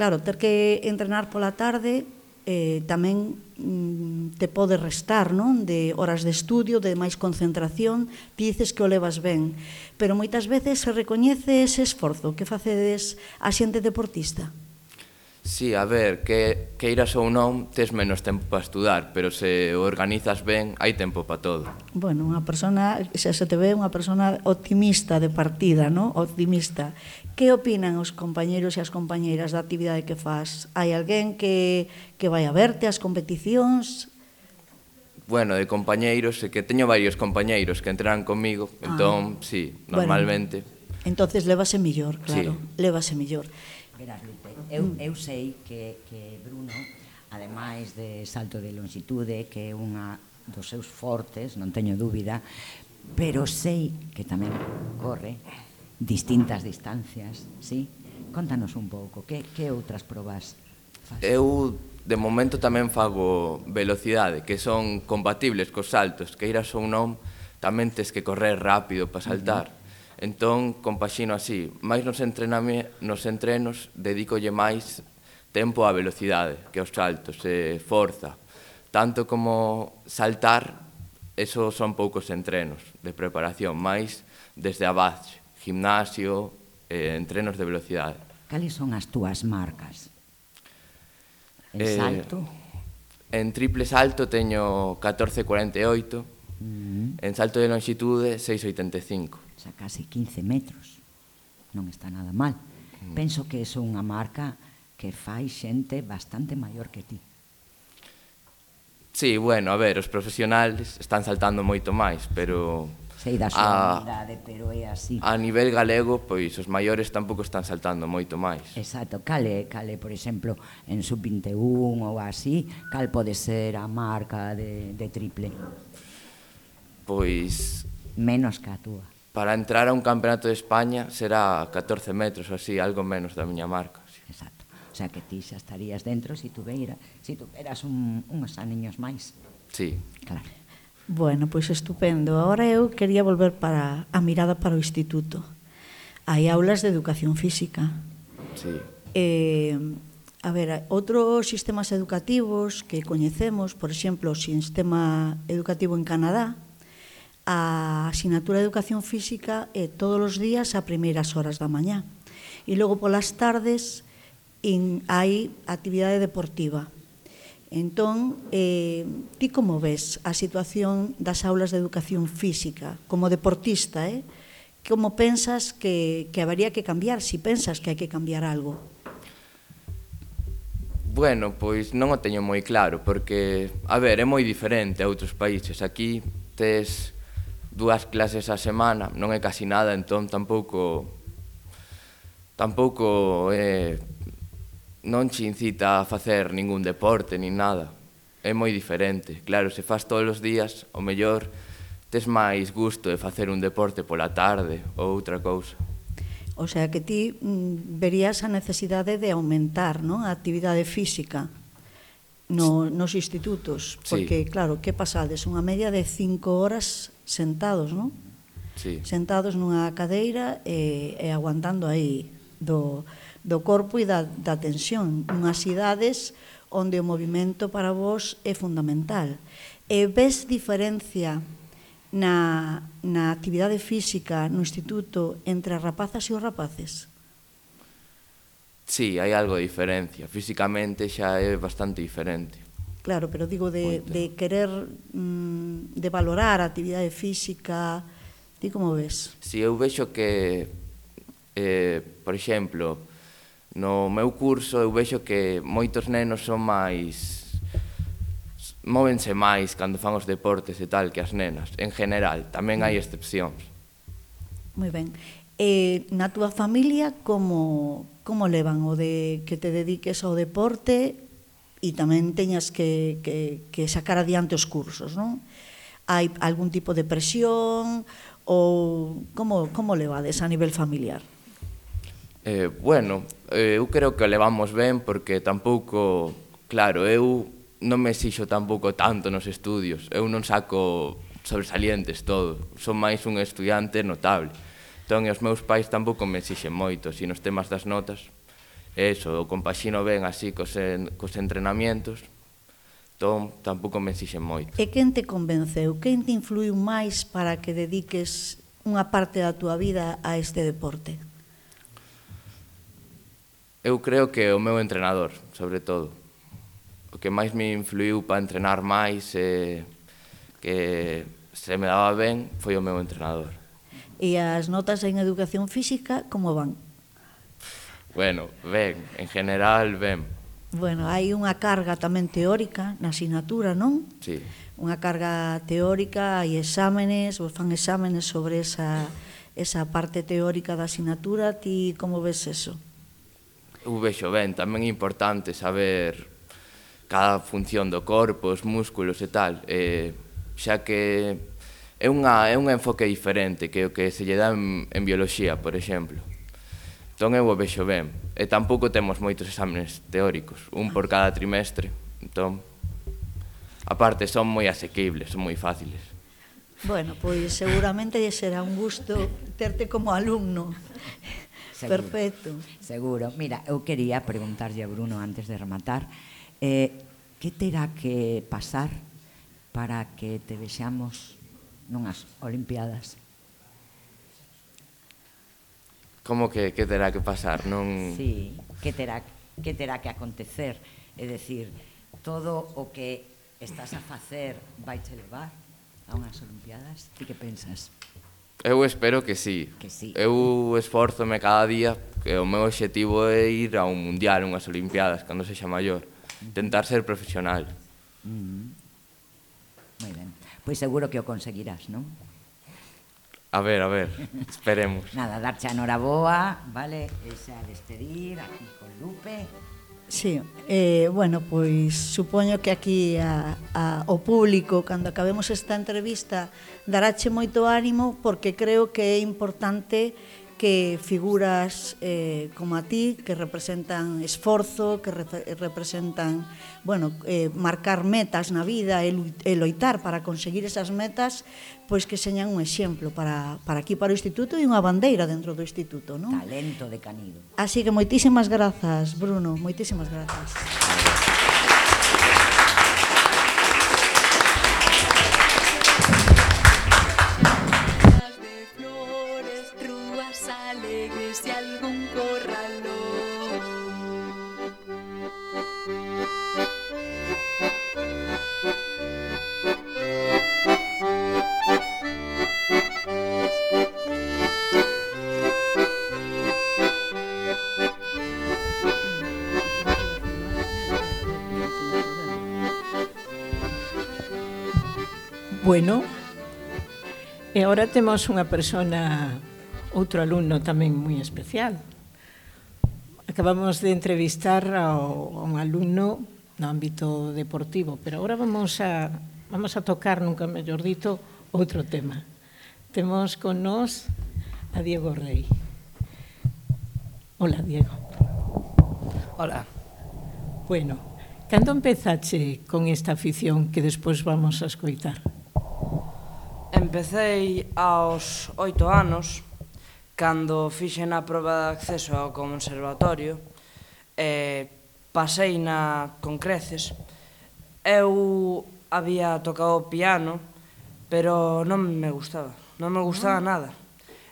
Claro, ter que entrenar pola tarde eh, tamén mm, te pode restar non? de horas de estudio, de máis concentración, ti dices que o levas ben, pero moitas veces se recoñece ese esforzo que facedes a xente deportista. Sí, a ver, que, que iras ou non, tes menos tempo para estudar, pero se o organizas ben, hai tempo para todo. Bueno, unha persona, xa se te ve unha persona optimista de partida, ¿no? optimista, Que opinan os compañeros e as compañeiras da actividade que faz? Hai alguén que, que vai a verte as competicións? Bueno, de compañeiros, que teño varios compañeiros que entrenan comigo, ah. entón, ah. sí, normalmente. Bueno, entonces levase millor, claro, sí. levase millor. Verás, Lupe, eu, eu sei que, que Bruno, ademais de salto de longitude, que é unha dos seus fortes, non teño dúbida, pero sei que tamén corre, distintas distancias, sí? Contanos un pouco, que, que outras probas faz? Eu de momento tamén fago velocidade, que son compatibles cos saltos, que iras ou non, tamén tes que correr rápido para saltar. Uh -huh. Entón, compaxino así, máis nos, entrename, nos entrenos dedícolle máis tempo á velocidade que aos saltos, e forza. Tanto como saltar, eso son poucos entrenos de preparación, máis desde a base gimnasio, eh, entrenos de velocidade. Cales son as túas marcas? En eh, salto? En triple salto teño 14.48, mm. -hmm. en salto de longitude 6.85. Xa case casi 15 metros. Non está nada mal. Mm. Penso que é unha marca que fai xente bastante maior que ti. Sí, bueno, a ver, os profesionales están saltando moito máis, pero sei da súa unidade, pero é así. A nivel galego, pois os maiores tampouco están saltando moito máis. Exacto, cale, cale, por exemplo, en sub 21 ou así, cal pode ser a marca de, de triple? Pois... Menos que a túa. Para entrar a un campeonato de España será 14 metros ou así, algo menos da miña marca. Así. Exacto. O sea que ti xa estarías dentro se si tu veira, se si tu eras un, uns aniños máis. Sí. Claro. Bueno, pois estupendo. Ahora eu quería volver para a mirada para o instituto. Hai aulas de educación física. Sí. Eh, a ver, outros sistemas educativos que coñecemos, por exemplo, o sistema educativo en Canadá, a asignatura de educación física é eh, todos os días a primeiras horas da mañá. E logo polas tardes in, hai actividade deportiva Entón, eh, ti como ves a situación das aulas de educación física como deportista, eh? Como pensas que, que habería que cambiar, si pensas que hai que cambiar algo? Bueno, pois non o teño moi claro, porque, a ver, é moi diferente a outros países. Aquí tes dúas clases a semana, non é casi nada, entón tampouco tampouco é eh, non che incita a facer ningún deporte, nin nada. É moi diferente. Claro, se faz todos os días, o mellor tes máis gusto de facer un deporte pola tarde ou outra cousa. O sea que ti mm, verías a necesidade de aumentar non? a actividade física no, nos institutos, porque sí. claro, que pasades? Unha media de cinco horas sentados, non? Sí. Sentados nunha cadeira e, e aguantando aí do, do corpo e da, da tensión. Unhas idades onde o movimento para vos é fundamental. E ves diferencia na, na actividade física no instituto entre as rapazas e os rapaces? Sí, hai algo de diferencia. Físicamente xa é bastante diferente. Claro, pero digo de, de querer, mm, de valorar a actividade física, ti como ves? Si, sí, eu vexo que, eh, por exemplo, No meu curso eu vexo que moitos nenos son máis móvense máis cando fan os deportes e tal que as nenas, en general, tamén hai excepcións. Moi ben. Eh, na túa familia como como levan o de que te dediques ao deporte e tamén teñas que, que, que sacar adiante os cursos, non? Hai algún tipo de presión ou como, como levades a nivel familiar? Eh, bueno, eh, eu creo que o levamos ben porque tampouco, claro, eu non me exixo tampouco tanto nos estudios. Eu non saco sobresalientes todo. Son máis un estudiante notable. Entón, os meus pais tampouco me exixen moito, si nos temas das notas, eso, o compaxino ben así cos, en, cos entrenamientos, entón tampouco me exixen moito. E quen te convenceu? Quen te influiu máis para que dediques unha parte da túa vida a este deporte? eu creo que o meu entrenador, sobre todo. O que máis me influiu para entrenar máis e eh, que se me daba ben foi o meu entrenador. E as notas en educación física como van? Bueno, ben, en general ben. Bueno, hai unha carga tamén teórica na asignatura, non? Sí. Unha carga teórica, hai exámenes, vos fan exámenes sobre esa, esa parte teórica da asignatura, ti como ves eso? eu vexo ben, tamén é importante saber cada función do corpo, os músculos e tal, eh, xa que é unha é un enfoque diferente que o que se lle dá en, en bioloxía, por exemplo. Entón eu o vexo ben. E tampouco temos moitos exámenes teóricos, un por cada trimestre. Entón, aparte, son moi asequibles, son moi fáciles. Bueno, pois seguramente será un gusto terte como alumno seguro. Perfecto. Seguro. Mira, eu quería preguntarlle a Bruno antes de rematar, eh, que terá que pasar para que te vexamos nunhas Olimpiadas? Como que, que terá que pasar? Non... Sí, que terá, que terá que acontecer? É dicir, todo o que estás a facer vai te levar a unhas Olimpiadas? Ti que pensas? Eu espero que sí. Que sí. Eu esforzome cada día que o meu objetivo é ir a un mundial, unhas olimpiadas, cando sexa maior. Mm. Tentar ser profesional. Mm. Moi ben. Pois seguro que o conseguirás, non? A ver, a ver, esperemos. Nada, darche a noraboa, vale? Esa despedir aquí con Lupe. Sí, eh, bueno, pois supoño que aquí a, a, o público, cando acabemos esta entrevista, daráche moito ánimo porque creo que é importante que figuras eh, como a ti que representan esforzo, que re representan, bueno, eh, marcar metas na vida e, e loitar para conseguir esas metas, pois que señan un exemplo para, para aquí, para o Instituto e unha bandeira dentro do Instituto, non? Talento de Canido. Así que moitísimas grazas, Bruno, moitísimas grazas. Gracias. bueno. E agora temos unha persona, outro alumno tamén moi especial. Acabamos de entrevistar ao, a un alumno no ámbito deportivo, pero agora vamos a, vamos a tocar, nunca mellor dito, outro tema. Temos con nós a Diego Rey. Hola, Diego. Hola. Bueno, cando empezache con esta afición que despois vamos a escoitar? Empecéi aos oito anos, cando fixen a proba de acceso ao conservatorio, e pasei na con creces. Eu había tocado piano, pero non me gustaba, non me gustaba ah. nada.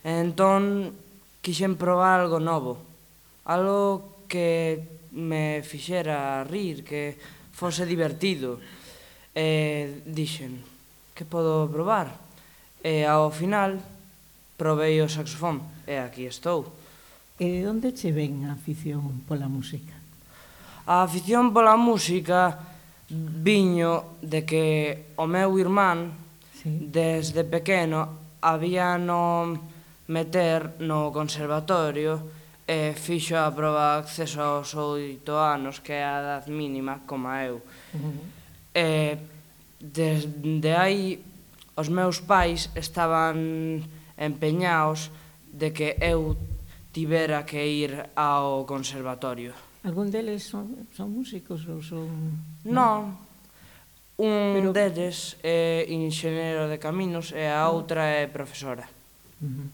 Entón, quixen probar algo novo, algo que me fixera rir, que fose divertido. E dixen, que podo probar? E ao final provei o saxofón e aquí estou. E onde che ven a afición pola música? A afición pola música viño de que o meu irmán sí. desde pequeno había no meter no conservatorio e fixo a proba de acceso aos oito anos que é a edad mínima como eu. Uh -huh. E Desde aí os meus pais estaban empeñados de que eu tivera que ir ao conservatorio. Algún deles son, son músicos ou son... Non, un Pero... deles é ingeniero de caminos e a ah. outra é profesora. Uh -huh.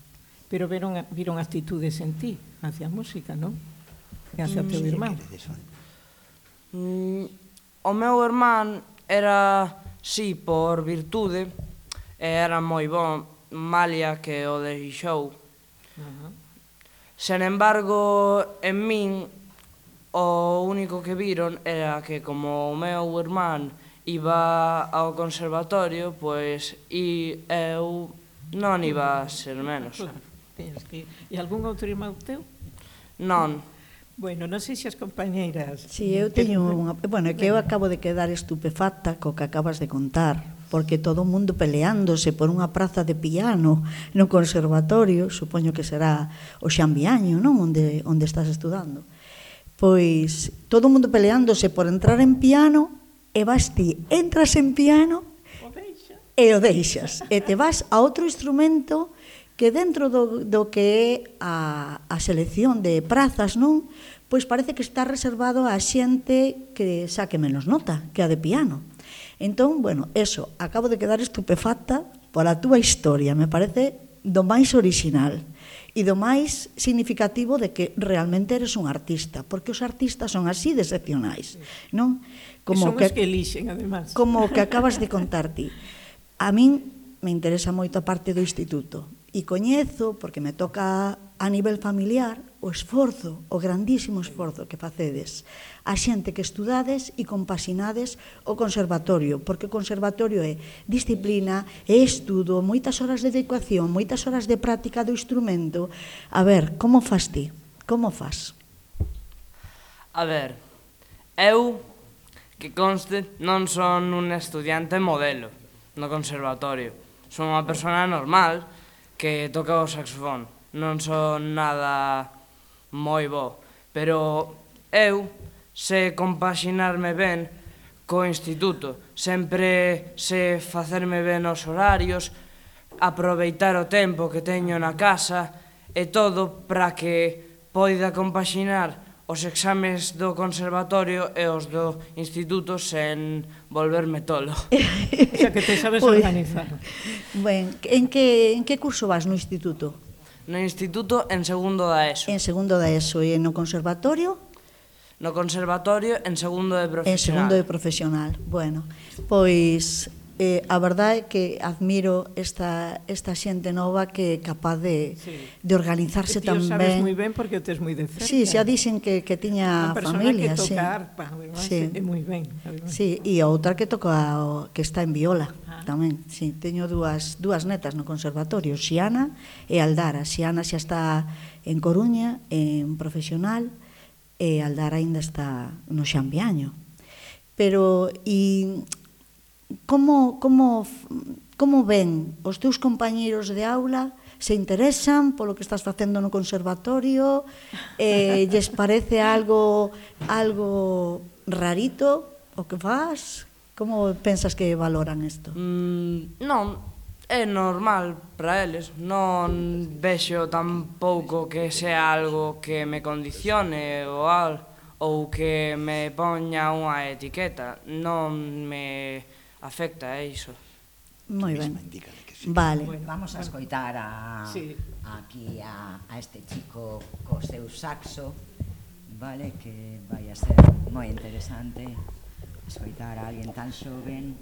Pero veron, viron actitudes en ti hacia a música, non? E hacia mm, teu irmán. Mm, o meu irmán era si por virtude, e era moi bon, malia que o deixou. Uh -huh. Sen embargo, en min, o único que viron era que como o meu irmán iba ao conservatorio, pois e eu non iba a ser menos. Claro. Tens que... E algún outro irmão teu? Non. Bueno, non sei se as compañeiras... Si, sí, eu teño unha... Bueno, que eu acabo de quedar estupefacta co que acabas de contar, porque todo o mundo peleándose por unha praza de piano no conservatorio, supoño que será o Xambiaño, non? Onde, onde estás estudando. Pois todo o mundo peleándose por entrar en piano e vas ti, entras en piano o e o deixas. E te vas a outro instrumento que dentro do, do que é a, a selección de prazas, non? pois parece que está reservado a xente que saque menos nota que a de piano. Entón, bueno, eso, acabo de quedar estupefacta pola túa historia, me parece do máis original e do máis significativo de que realmente eres un artista, porque os artistas son así de excepcionais, non? Como que, que elixen, además. Como que acabas de contar ti. A min me interesa moito a parte do instituto e coñezo, porque me toca a nivel familiar, o esforzo, o grandísimo esforzo que facedes a xente que estudades e compasinades o conservatorio, porque o conservatorio é disciplina, é estudo, moitas horas de dedicación, moitas horas de práctica do instrumento. A ver, como fas ti? Como fas? A ver, eu, que conste, non son un estudiante modelo no conservatorio. Son unha persona normal que toca o saxofón. Non son nada moi bo, pero eu se compaxinarme ben co instituto, sempre se facerme ben os horarios, aproveitar o tempo que teño na casa e todo para que poida compaxinar os exames do conservatorio e os do instituto sen volverme tolo. o sea que te sabes pues, organizar. Ben, en que, en que curso vas no instituto? No instituto en segundo da ESO. En segundo da ESO e no conservatorio? No conservatorio en segundo de profesional. En segundo de profesional. Bueno, pois eh, a verdade é que admiro esta, esta xente nova que é capaz de, sí. de organizarse ti tamén. sabes moi ben porque o tes moi de cerca. Sí, xa dixen que, que tiña familia. Unha persona que toca sí. arpa, sí. é moi ben. Además. Sí, e outra que toca que está en viola ah. tamén. Sí, teño dúas, dúas netas no conservatorio, Xiana e Aldara. Xiana xa está en Coruña, en profesional, e Aldara ainda está no Xambiaño. Pero, e como, como, como ven os teus compañeiros de aula se interesan polo que estás facendo no conservatorio, eh, lles parece algo algo rarito o que faz? Como pensas que valoran isto? Mm, non, é normal para eles. Non vexo tampouco que sea algo que me condicione ou al, ou que me poña unha etiqueta. Non me afecta, é iso. Moi ben. Que sí. Vale. Bueno, vamos a escoitar a, sí. aquí a, a este chico co seu saxo, vale, que vai a ser moi interesante escoitar a alguén tan xoven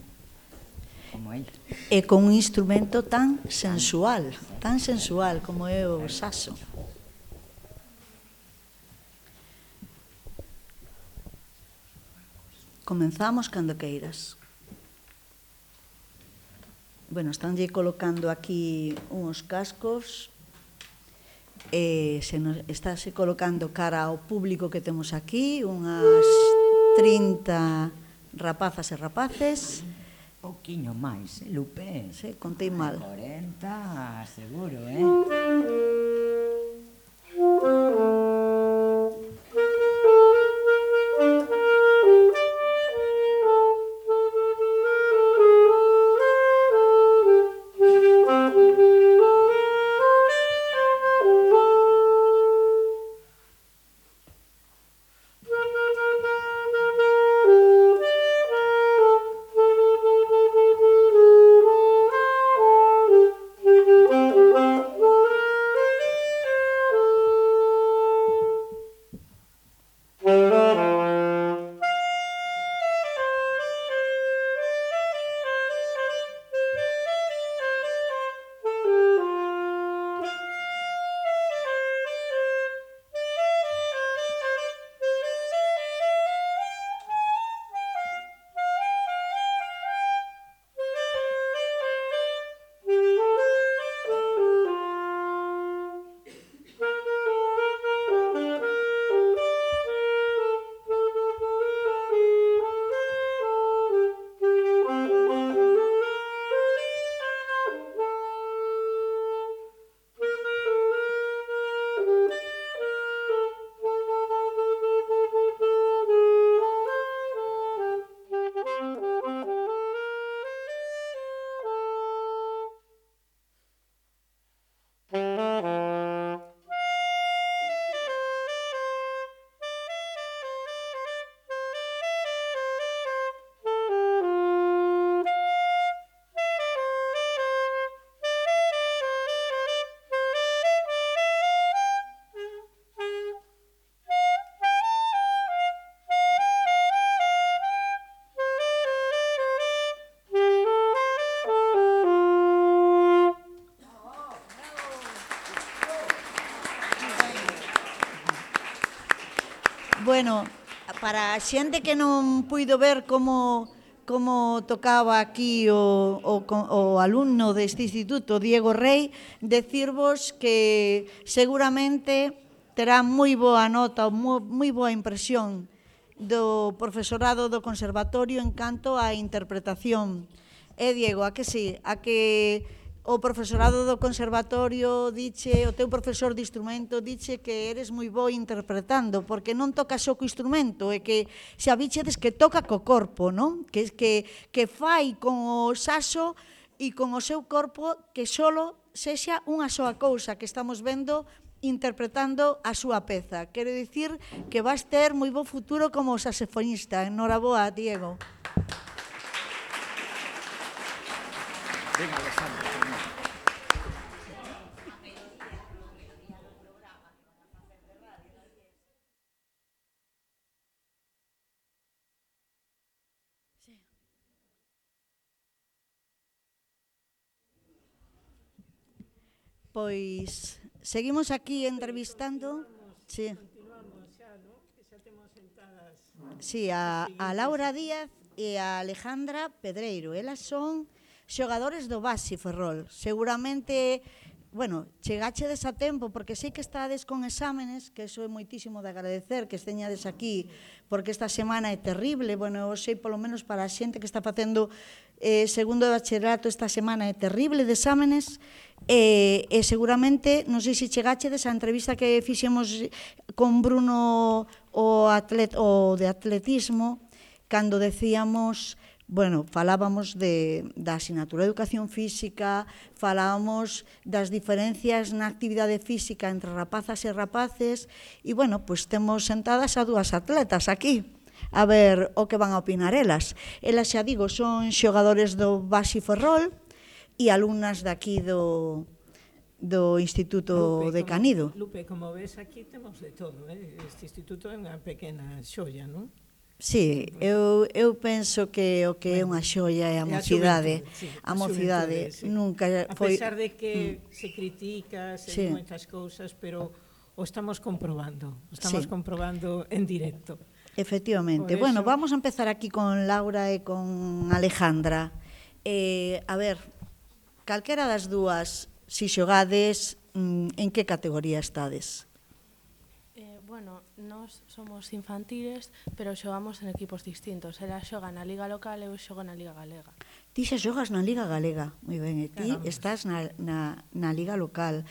como el. E con un instrumento tan sensual, tan sensual como é o saxo. Comenzamos cando queiras. Bueno, estánlle colocando aquí uns cascos. Eh, se nos, estáse colocando cara ao público que temos aquí, unhas 30 rapazas e rapaces. Pouquiño máis, eh, Lupe. Sí, contei mal. 40, seguro, eh? bueno, para a xente que non puido ver como como tocaba aquí o, o, o alumno deste instituto, Diego Rey, decirvos que seguramente terá moi boa nota, moi, moi boa impresión do profesorado do conservatorio en canto á interpretación. E Diego, a que sí, a que o profesorado do conservatorio diche, o teu profesor de instrumento diche que eres moi bo interpretando, porque non toca só co instrumento, e que xa bichedes que toca co corpo, non? Que, que, que fai con o saxo e con o seu corpo que solo sexa unha soa cousa que estamos vendo interpretando a súa peza. Quero dicir que vas ter moi bo futuro como saxofonista. Enhoraboa, Diego. Venga, Alexandre. Pois seguimos aquí entrevistando. Sí. Sí, a, a Laura Díaz e a Alejandra Pedreiro. Elas son xogadores do Basi Ferrol. Seguramente bueno, chegachedes a tempo, porque sei que estades con exámenes, que eso é moitísimo de agradecer, que esteñades aquí, porque esta semana é terrible, bueno, eu sei polo menos para a xente que está facendo eh, segundo de bachillerato esta semana é terrible de exámenes, e, eh, e eh, seguramente, non sei se chegachedes a entrevista que fixemos con Bruno o, atlet, o de atletismo, cando decíamos Bueno, falábamos de, da asignatura de Educación Física, falábamos das diferencias na actividade física entre rapazas e rapaces, e, bueno, pois temos sentadas a dúas atletas aquí a ver o que van a opinar elas. Elas, xa digo, son xogadores do Baxi Ferrol e alumnas daqui do, do Instituto Lupe, de Canido. Como, Lupe, como ves aquí temos de todo, eh? este instituto é unha pequena xoia, non? Sí, eu, eu penso que o que bueno, é unha xoia é a mocidade. A, sí, a mocidade sí. nunca foi... A pesar de que mm. se critica, se sí. moitas cousas, pero o estamos comprobando, o estamos sí. comprobando en directo. Efectivamente. Por bueno, eso... vamos a empezar aquí con Laura e con Alejandra. Eh, a ver, calquera das dúas, si xogades, mm, en que categoría estades? Bueno, nós somos infantiles, pero xogamos en equipos distintos. Ela xoga na Liga Local e eu xogo na Liga Galega. Ti xa xogas na Liga Galega, moi ben, e ti claro. estás na, na, na Liga Local.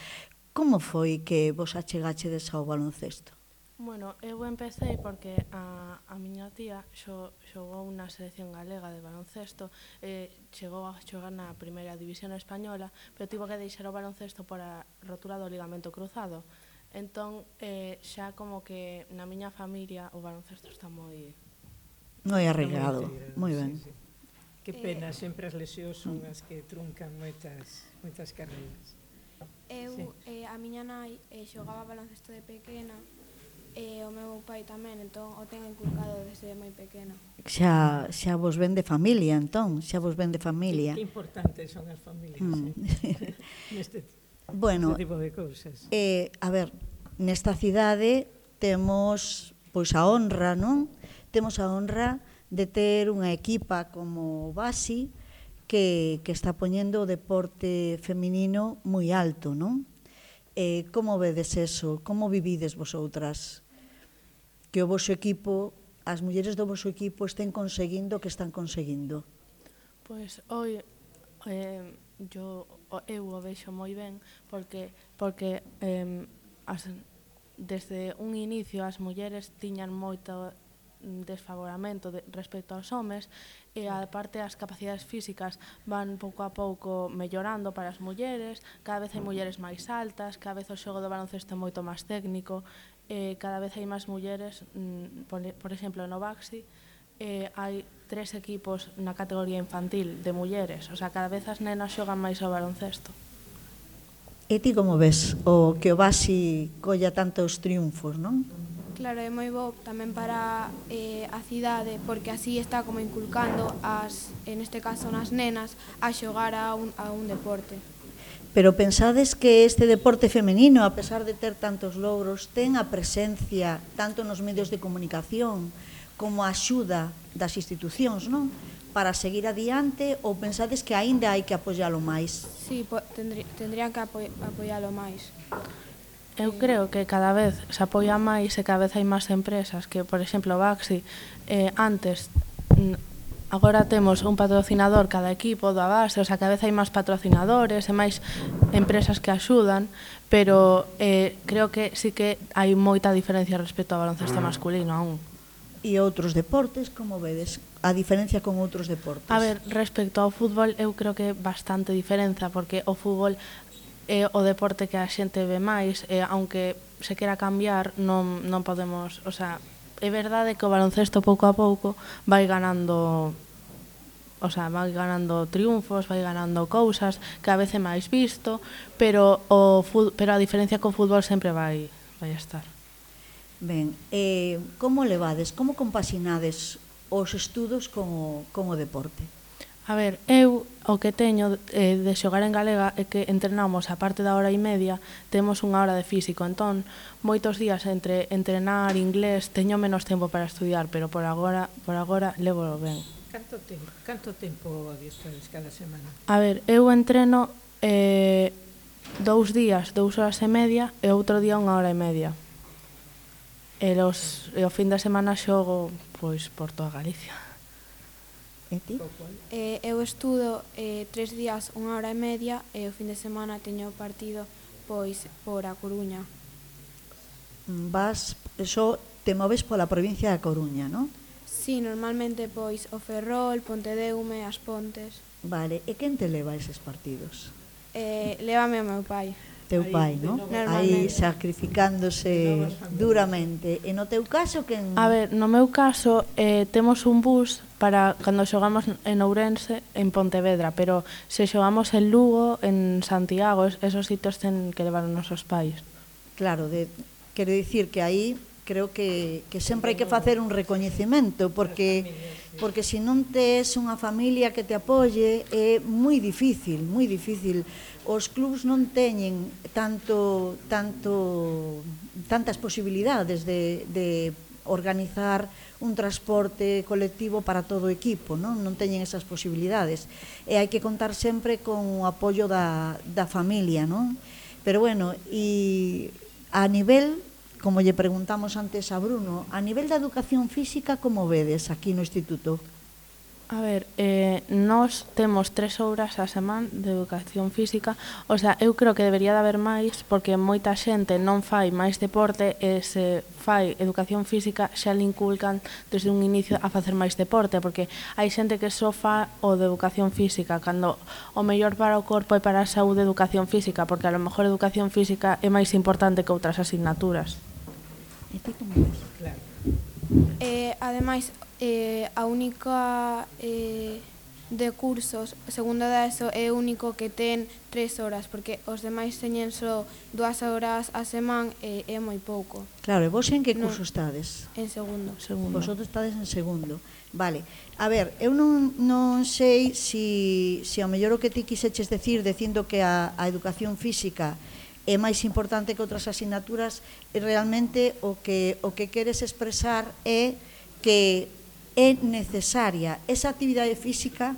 Como foi que vos achegachedes ao baloncesto? Bueno, eu empecé porque a, a miña tía xo, xogou na selección galega de baloncesto e chegou a xogar na primeira división española, pero tivo que deixar o baloncesto por a rotura do ligamento cruzado. Entón, eh, xa como que na miña familia o baloncesto está moi... Moi arreglado, moi ben. Sí, sí. Que pena, eh, sempre as lesións son mm. as que truncan moitas, moitas carreiras. Eu, sí. eh, a miña nai eh, xogaba baloncesto de pequena e o meu pai tamén, entón o ten inculcado desde moi pequena. Xa, xa vos ven de familia, entón, xa vos ven de familia. Que, importante importantes son as familias, mm. eh? neste tipo bueno, tipo de cousas. Eh, a ver, nesta cidade temos pois a honra, non? Temos a honra de ter unha equipa como Basi que, que está poñendo o deporte feminino moi alto, non? Eh, como vedes eso? Como vivides vosotras? Que o vosso equipo, as mulleres do vosso equipo estén conseguindo o que están conseguindo? Pois, pues, oi, eh, yo eu o vexo moi ben porque porque eh, as, desde un inicio as mulleres tiñan moito desfavoramento de, respecto aos homes e a parte as capacidades físicas van pouco a pouco mellorando para as mulleres, cada vez hai mulleres máis altas, cada vez o xogo do baloncesto é moito máis técnico, e cada vez hai máis mulleres, mm, por, por exemplo, no Baxi, eh, hai tres equipos na categoría infantil de mulleres, o sea, cada vez as nenas xogan máis ao baloncesto. E ti como ves o que o Basi colla tantos triunfos, non? Claro, é moi bo tamén para eh, a cidade, porque así está como inculcando, as, en este caso nas nenas, a xogar a un, a un deporte. Pero pensades que este deporte femenino, a pesar de ter tantos logros, ten a presencia tanto nos medios de comunicación, como a axuda das institucións, non? Para seguir adiante ou pensades que aínda hai que apoialo máis? Sí, po, tendrí, tendrían que apo, apoialo máis. Eu creo que cada vez se apoia máis e cada vez hai máis empresas que, por exemplo, Baxi, eh, antes agora temos un patrocinador cada equipo do Abase, o sea, cada vez hai máis patrocinadores e máis empresas que axudan, pero eh, creo que sí que hai moita diferencia respecto ao baloncesto masculino aún e outros deportes, como vedes? A diferencia con outros deportes. A ver, respecto ao fútbol, eu creo que bastante diferenza, porque o fútbol é o deporte que a xente ve máis, e aunque se quera cambiar, non, non podemos... O sea, é verdade que o baloncesto pouco a pouco vai ganando o sea, vai ganando triunfos, vai ganando cousas que a veces máis visto, pero o pero a diferencia co fútbol sempre vai vai estar. Ben, eh, como levades, como compaxinades os estudos con o, con o deporte? A ver, eu o que teño eh, de xogar en galega é que entrenamos a parte da hora e media, temos unha hora de físico, entón, moitos días entre entrenar inglés teño menos tempo para estudiar, pero por agora, por agora levo ben. Canto tempo, canto tempo adiestrades cada semana? A ver, eu entreno eh, dous días, dous horas e media e outro día unha hora e media. E, los, e o fin da semana xogo pois por toda Galicia. E ti? Eh, eu estudo eh, tres días, unha hora e media, e o fin de semana teño partido pois por a Coruña. Vas, eso te moves pola provincia da Coruña, non? Sí, normalmente pois o Ferrol, Pontedeume, as Pontes. Vale, e quen te leva a eses partidos? Eh, levame o meu pai teu pai, non? Aí sacrificándose duramente. E no teu caso, quen... A ver, no meu caso, eh, temos un bus para cando xogamos en Ourense, en Pontevedra, pero se xogamos en Lugo, en Santiago, esos sitios ten que levar os nosos pais. Claro, de, quero dicir que aí creo que, que sempre hai que facer un recoñecemento porque porque se non tes unha familia que te apoie é moi difícil, moi difícil. Os clubs non teñen tanto tanto tantas posibilidades de de organizar un transporte colectivo para todo o equipo, non, non teñen esas posibilidades. E hai que contar sempre con o apoio da, da familia, non? Pero bueno, e a nivel como lle preguntamos antes a Bruno, a nivel da educación física, como vedes aquí no Instituto? A ver, eh, nós temos tres horas a semana de educación física, o sea, eu creo que debería de haber máis, porque moita xente non fai máis deporte, e se fai educación física xa le inculcan desde un inicio a facer máis deporte, porque hai xente que só fa o de educación física, cando o mellor para o corpo e para a saúde educación física, porque a lo mejor educación física é máis importante que outras asignaturas. E ti como ves? Claro. Eh, ademais, eh, a única eh, de cursos, segundo da ESO, é único que ten tres horas, porque os demais teñen só dúas horas a semana e é moi pouco. Claro, e vos en que curso no, estades? En segundo. segundo. Vosotros estades en segundo. Vale. A ver, eu non, non sei se si, si ao mellor o que ti quiseches decir dicindo que a, a educación física é máis importante que outras asignaturas, realmente o que, o que queres expresar é que é necesaria esa actividade física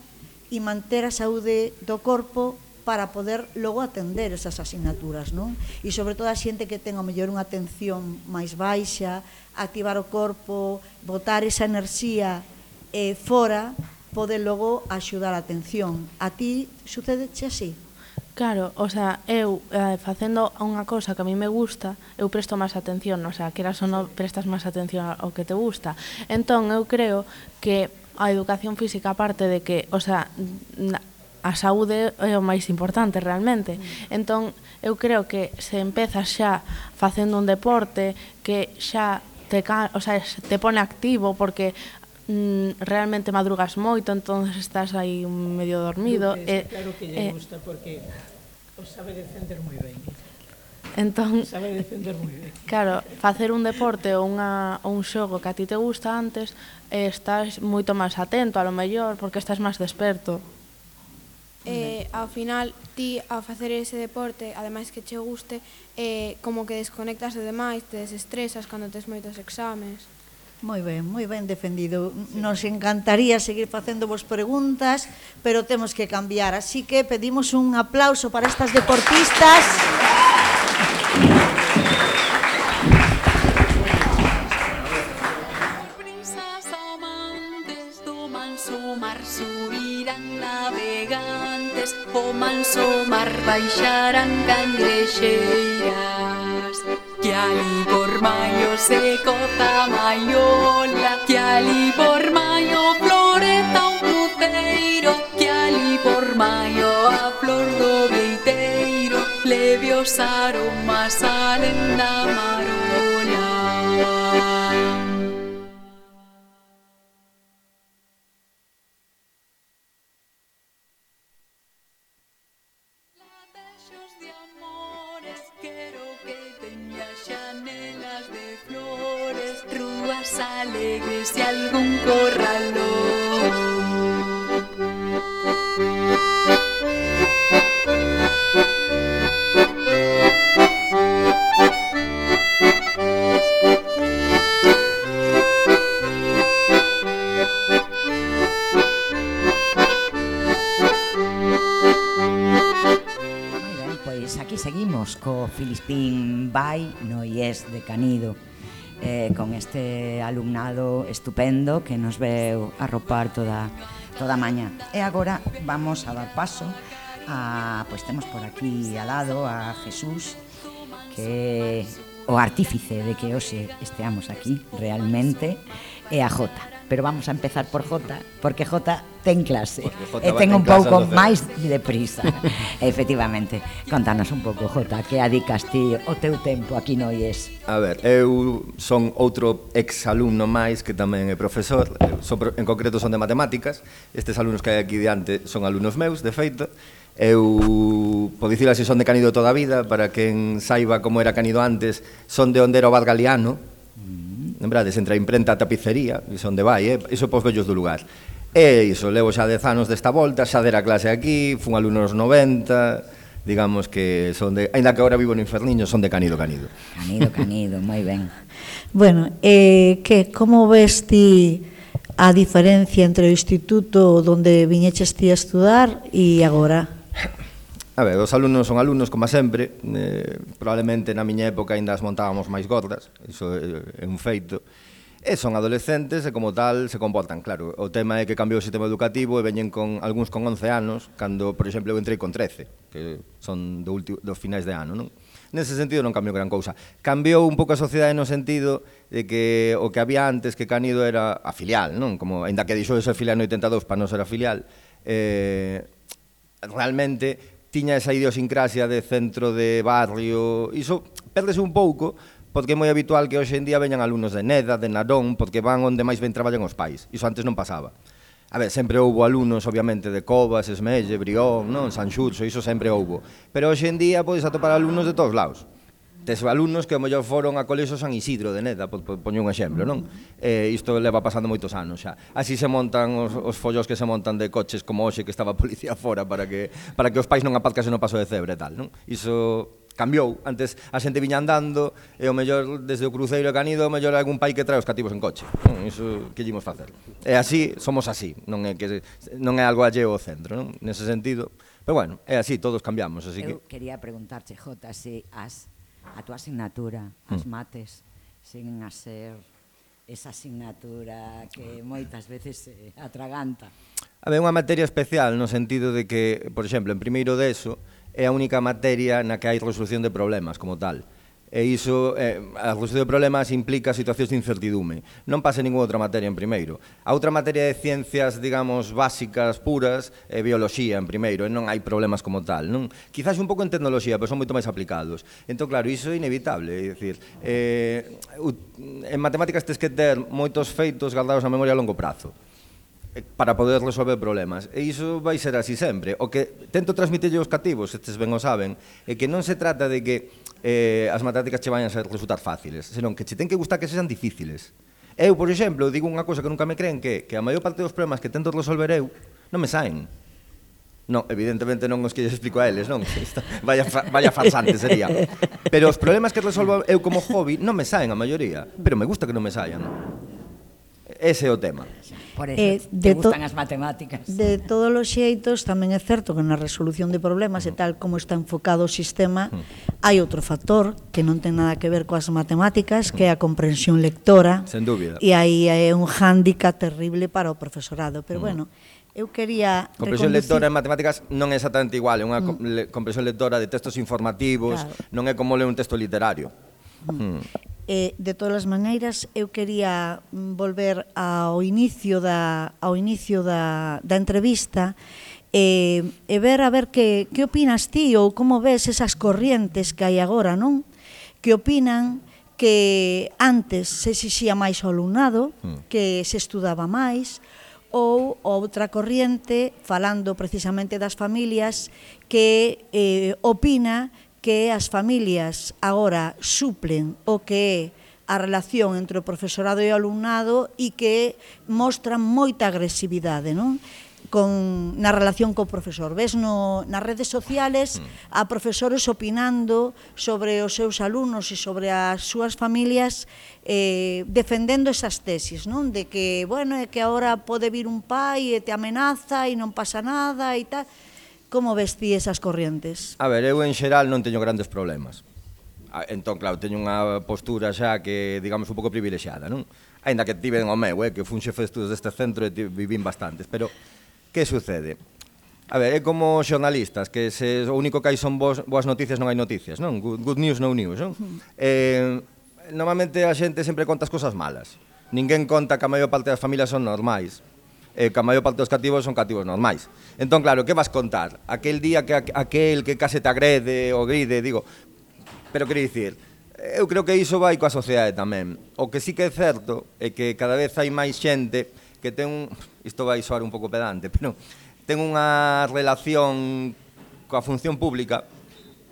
e manter a saúde do corpo para poder logo atender esas asignaturas, non? E sobre todo a xente que ten a mellor unha atención máis baixa, activar o corpo, botar esa enerxía eh, fora, pode logo axudar a atención. A ti sucede así? Claro, o sea, eu eh, facendo unha cousa que a mí me gusta, eu presto máis atención, o sea, que eras ou non prestas máis atención ao que te gusta. Entón, eu creo que a educación física aparte de que, o sea, a saúde é o máis importante realmente. Mm. Entón, eu creo que se empeza xa facendo un deporte que xa te, o sea, te pone activo porque mm, realmente madrugas moito, entonces estás aí medio dormido. Luces, eh, claro que lle eh, gusta porque o sabe defender moi ben. Entón, sabe defender moi ben. Claro, facer un deporte ou unha ou un xogo que a ti te gusta antes, eh, estás moito máis atento a lo mellor porque estás máis desperto. Eh, ao final ti ao facer ese deporte, ademais que che guste, eh, como que desconectas de demais, te desestresas cando tes moitos exames. Moi ben, moi ben defendido. Nos encantaría seguir facendo vos preguntas, pero temos que cambiar. Así que pedimos un aplauso para estas deportistas. navegantes o manso mar baixarán cangrexeiras Que ali por maio se coza maiola Que ali por maio floreza un cruceiro Que ali por maio a flor do beiteiro Leve os aromas salen Pues si algún corralón. Pues seguimos con Filispín Vai no es de Canido. eh, con este alumnado estupendo que nos veu arropar toda, toda a maña. E agora vamos a dar paso a, pois pues, temos por aquí al lado a Jesús que o artífice de que hoxe esteamos aquí realmente e a Jota pero vamos a empezar por J, porque J ten clase. Jota e ten un pouco máis de prisa. Efectivamente. Contanos un pouco, J, que adicas ti o teu tempo aquí no IES? A ver, eu son outro exalumno máis que tamén é profesor, son, en concreto son de matemáticas, estes alumnos que hai aquí diante son alumnos meus, de feito, Eu, por dicir así, son de Canido toda a vida Para quen saiba como era Canido antes Son de onde era o Galeano mm lembrades, entre a imprenta a tapicería, iso onde vai, eh? iso pos vellos do lugar. E iso, levo xa dez anos desta volta, xa dera clase aquí, fun alumno nos 90, digamos que son de, ainda que agora vivo no Inferniño, son de Canido Canido. Canido Canido, moi ben. Bueno, eh, que, como ves ti a diferencia entre o instituto onde viñeches ti a estudar e agora? A ver, os alumnos son alumnos, como sempre, eh, probablemente na miña época ainda as montábamos máis gordas, iso é un feito, e son adolescentes e como tal se comportan, claro. O tema é que cambiou o sistema educativo e veñen con algúns con 11 anos, cando, por exemplo, eu entrei con 13, que son do ulti, dos finais de ano, non? Nese sentido non cambiou gran cousa. Cambiou un pouco a sociedade no sentido de que o que había antes que Canido era a filial, non? Como, ainda que deixou de ser filial no 82 para non ser a filial, eh, realmente tiña esa idiosincrasia de centro de barrio, iso perdese un pouco, porque é moi habitual que hoxe en día veñan alumnos de Neda, de Narón, porque van onde máis ben traballan os pais. Iso antes non pasaba. A ver, sempre houbo alumnos, obviamente, de Covas, Esmelle, Brión, non? Sanxurso, iso sempre houbo. Pero hoxe en día podes atopar alumnos de todos lados tes alumnos que mellor foron a colexo San Isidro de Neda, po, po, poño un exemplo, non? Mm. Eh, isto leva pasando moitos anos xa. Así se montan os, os follos que se montan de coches como hoxe que estaba a policía fora para que para que os pais non apazcase no paso de cebre e tal, non? Iso cambiou. Antes a xente viña andando e o mellor desde o cruceiro e canido o mellor algún pai que trae os cativos en coche. Non, iso que lle facer. E así, somos así, non é que non é algo alleo ao centro, non? Nese sentido. Pero bueno, é así, todos cambiamos, así Eu que... Eu quería preguntarche, Jota, se as a túa asignatura, as mm. mates, siguen a ser esa asignatura que moitas veces eh, atraganta. A ver, unha materia especial no sentido de que, por exemplo, en primeiro de eso, é a única materia na que hai resolución de problemas como tal e iso, eh, a resolución de problemas implica situacións de incertidume. Non pasa ninguna outra materia en primeiro. A outra materia de ciencias, digamos, básicas, puras, é bioloxía en primeiro, e non hai problemas como tal. Non? Quizás un pouco en tecnoloxía, pero son moito máis aplicados. Entón, claro, iso é inevitable. É dicir, eh, en matemáticas tes que ter moitos feitos guardados na memoria a longo prazo eh, para poder resolver problemas. E iso vai ser así sempre. O que tento transmitirlle aos cativos, estes ben o saben, é que non se trata de que eh, as matemáticas che vayan a resultar fáciles, senón que che ten que gustar que sexan difíciles. Eu, por exemplo, digo unha cosa que nunca me creen que que a maior parte dos problemas que tento resolver eu non me saen. Non, evidentemente non os que lles explico a eles, non? Esta, vaya, fa, vaya farsante sería. Pero os problemas que resolvo eu como hobby non me saen a maioría, pero me gusta que non me saian. Ese é o tema. Por eh, eso, eh, de te gustan as matemáticas. De todos os xeitos, tamén é certo que na resolución de problemas e tal como está enfocado o sistema, hai outro factor que non ten nada que ver coas matemáticas, que é a comprensión lectora. Sen dúbida. E aí é un hándica terrible para o profesorado. Pero mm. bueno, eu quería... Comprensión reconducir... lectora en matemáticas non é exactamente igual, é unha mm. comprensión lectora de textos informativos, claro. non é como ler un texto literario. Mm. mm. Eh, de todas as maneiras, eu quería mm, volver ao inicio da, ao inicio da, da entrevista e, eh, e ver a ver que, que opinas ti ou como ves esas corrientes que hai agora, non? Que opinan que antes se exixía máis o alumnado, hmm. que se estudaba máis, ou outra corriente falando precisamente das familias que eh, opina que as familias agora suplen o que é a relación entre o profesorado e o alumnado e que mostran moita agresividade, non? con na relación co profesor. Ves no, nas redes sociales mm. a profesores opinando sobre os seus alumnos e sobre as súas familias eh, defendendo esas tesis, non? De que, bueno, é que agora pode vir un pai e te amenaza e non pasa nada e tal Como ves ti esas corrientes? A ver, eu en xeral non teño grandes problemas. Entón, claro, teño unha postura xa que, digamos, un pouco privilexiada, non? Ainda que tiven o meu, eh, que fun xefe de estudos deste centro e vivín bastantes. Pero, que sucede? A ver, é como xornalistas, que se, o único que hai son boas, boas noticias, non hai noticias, non? Good, good news, no news, non? Eh, normalmente a xente sempre conta as cosas malas. Ninguén conta que a maior parte das familias son normais eh, que a maior parte dos cativos son cativos normais. Entón, claro, que vas contar? Aquel día que aquel que case te agrede o gride, digo, pero quero dicir, eu creo que iso vai coa sociedade tamén. O que sí que é certo é que cada vez hai máis xente que ten un... Isto vai soar un pouco pedante, pero ten unha relación coa función pública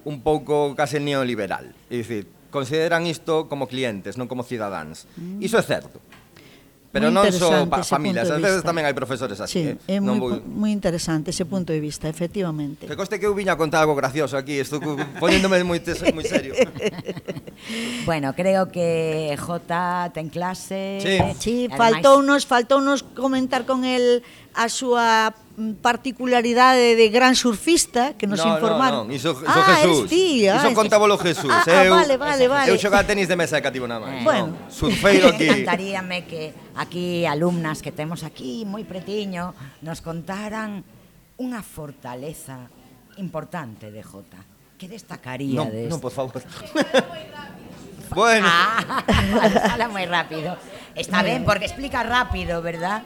un pouco case neoliberal. É dicir, consideran isto como clientes, non como cidadáns. Mm. Iso é certo Pero moi non só pa, familias, ás veces tamén hai profesores así. Sí, eh? é moi, vou... moi interesante ese punto de vista, efectivamente. Que coste que eu viña a contar algo gracioso aquí, estou poñéndome moi, moi serio. bueno, creo que J ten clase. Sí, eh, sí faltou nos, faltou nos comentar con el a súa Mm, particularidade de gran surfista que nos no, informaron. No, no. iso, iso ah, Jesús. Ti, ah, iso contábolo Jesús. Ah, ah, eu, vale, vale, vale. Eu xogaba tenis de mesa de cativo nada máis. Eh. Bueno. No, surfeiro aquí. Encantaríame que aquí alumnas que temos aquí moi pretiño nos contaran unha fortaleza importante de Jota. Que destacaría no, de No, por favor. bueno. Ah, fala moi rápido. Está ben, porque explica rápido, ¿verdad?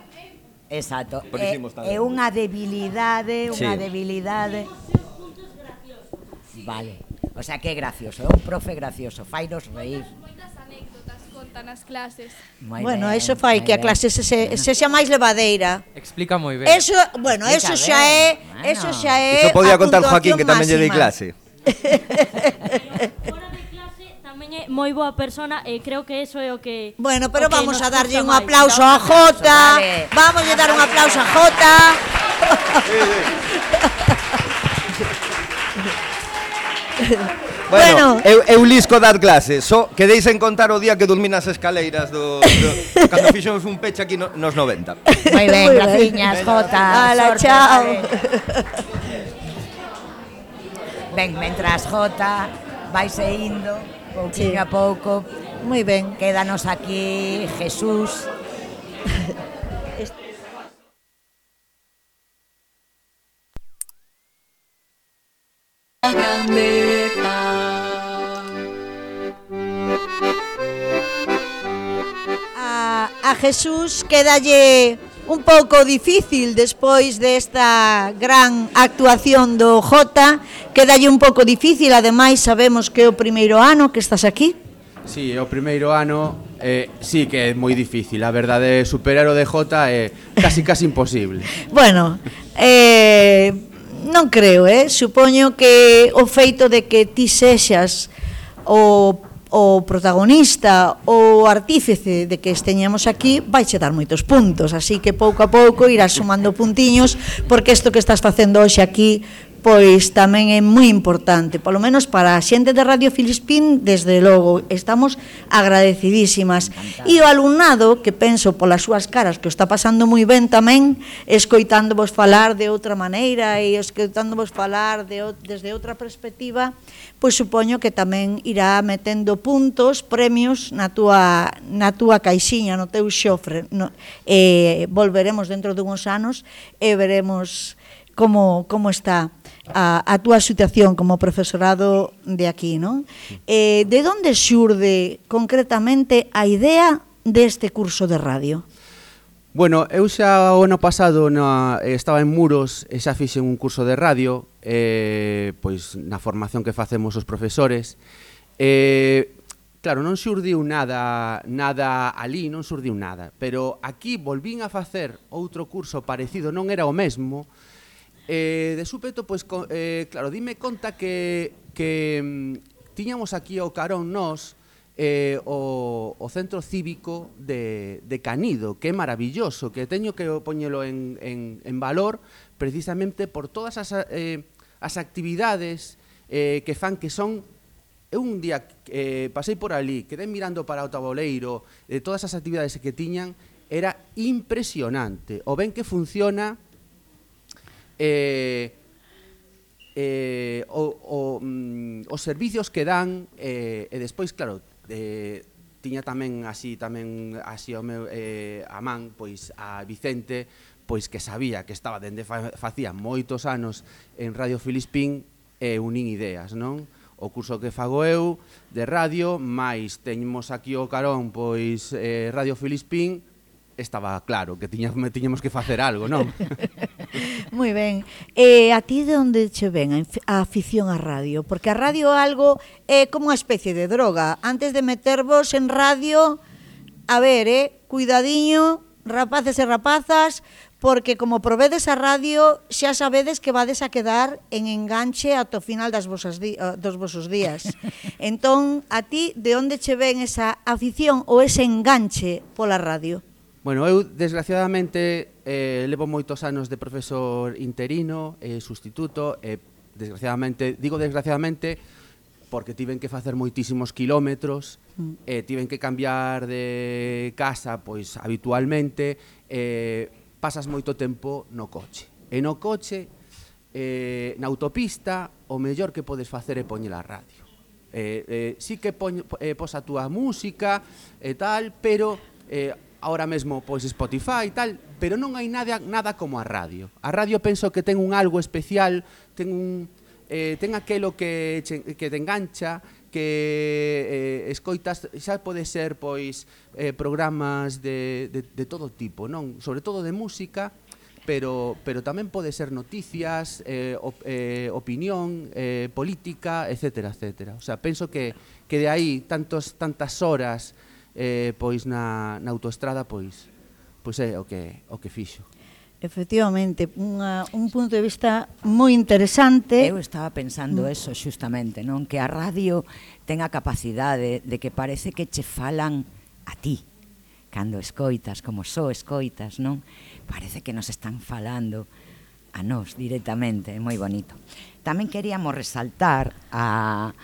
Exacto. É, é unha debilidade, unha sí. debilidade. Vale. O sea que é gracioso, é un profe gracioso, fainos reír. Moitas anécdotas contan as clases. Bueno, ben, eso fai que a clase se, se, se xa máis levadeira. Explica moi ben. Eso, bueno, eso xa é, eso xa é. Iso podía contar Joaquín que tamén lle dei clase. é moi boa persona e creo que eso é o que Bueno, pero que vamos a darlle un aplauso a Jota. Vale. Vamos a dar un aplauso a Jota. Bueno, bueno, eu, eu lisco dar clase. Só so, quedeis en contar o día que dormí nas escaleiras do, do, Cando fixemos un peche aquí no, nos 90 Moi ben, graciñas, Jota Ala, chao. Ben, mentras Jota vai se Sí. a pouco. Moi ben. Quédanos aquí Jesús. A, a Jesús quedalle un pouco difícil despois desta gran actuación do Jota, que dalle un pouco difícil, ademais sabemos que é o primeiro ano que estás aquí. Sí, é o primeiro ano, eh, sí que é moi difícil, a verdade, superar o de Jota é casi casi imposible. bueno, eh, non creo, eh? supoño que o feito de que ti sexas o o protagonista ou artífice de que esteñamos aquí vai che dar moitos puntos, así que pouco a pouco irás sumando puntiños porque isto que estás facendo hoxe aquí pois tamén é moi importante, polo menos para a xente de Radio Filispín, desde logo, estamos agradecidísimas. E o alumnado, que penso polas súas caras, que o está pasando moi ben tamén, escoitándovos falar de outra maneira e escoitándovos falar de, desde outra perspectiva, pois supoño que tamén irá metendo puntos, premios na túa, na túa caixiña, no teu xofre. No, eh, volveremos dentro dunhos anos e veremos como, como está a, a túa situación como profesorado de aquí, non? Eh, de onde xurde concretamente a idea deste curso de radio? Bueno, eu xa o ano pasado na, estaba en Muros e xa fixen un curso de radio eh, pois na formación que facemos os profesores eh, claro, non xurdiu nada nada ali, non xurdiu nada pero aquí volvín a facer outro curso parecido, non era o mesmo Eh, de súpeto, pois, pues, eh, claro, dime conta que, que mm, tiñamos aquí o Carón Nos, eh, o, o centro cívico de, de Canido, que é maravilloso, que teño que poñelo en, en, en valor precisamente por todas as, eh, as actividades eh, que fan que son Eu un día eh, pasei por ali, quedé mirando para o taboleiro, de todas as actividades que tiñan, era impresionante. O ben que funciona eh, eh, o, o, mm, os servicios que dan eh, e despois, claro, eh, tiña tamén así tamén así o meu eh, a man, pois a Vicente, pois que sabía que estaba dende fa, facía moitos anos en Radio Filispín e eh, unín ideas, non? O curso que fago eu de radio, máis teñemos aquí o carón pois eh, Radio Filispín estaba claro que tiñame, tiñemos que facer algo, non? Moi ben. Eh, a ti de onde che ven a afición á radio? Porque a radio algo é eh, como unha especie de droga. Antes de metervos en radio, a ver, eh, cuidadiño, rapaces e rapazas, porque como provedes a radio, xa sabedes que vades a quedar en enganche ata o final das vosas di, ah, dos vosos días. entón, a ti, de onde che ven esa afición ou ese enganche pola radio? Bueno, eu desgraciadamente eh, levo moitos anos de profesor interino, eh, sustituto, e eh, desgraciadamente, digo desgraciadamente, porque tiven que facer moitísimos quilómetros, mm. eh, tiven que cambiar de casa pois habitualmente, eh, pasas moito tempo no coche. E no coche, eh, na autopista, o mellor que podes facer é poñer a radio. Eh, eh, sí que poño, eh, posa a túa música e tal, pero eh, ahora mesmo pois Spotify e tal, pero non hai nada nada como a radio. A radio penso que ten un algo especial, ten un eh, ten aquelo que que te engancha, que eh, escoitas, xa pode ser pois eh, programas de, de, de todo tipo, non? Sobre todo de música, pero pero tamén pode ser noticias, eh, op, eh, opinión, eh, política, etcétera, etcétera. O sea, penso que que de aí tantos tantas horas eh, pois na, na autoestrada pois pois é o que o que fixo. Efectivamente, unha, un punto de vista moi interesante. Eu estaba pensando mm. eso xustamente, non que a radio ten a capacidade de que parece que che falan a ti cando escoitas, como só escoitas, non? Parece que nos están falando a nós directamente, é moi bonito. Tamén queríamos resaltar a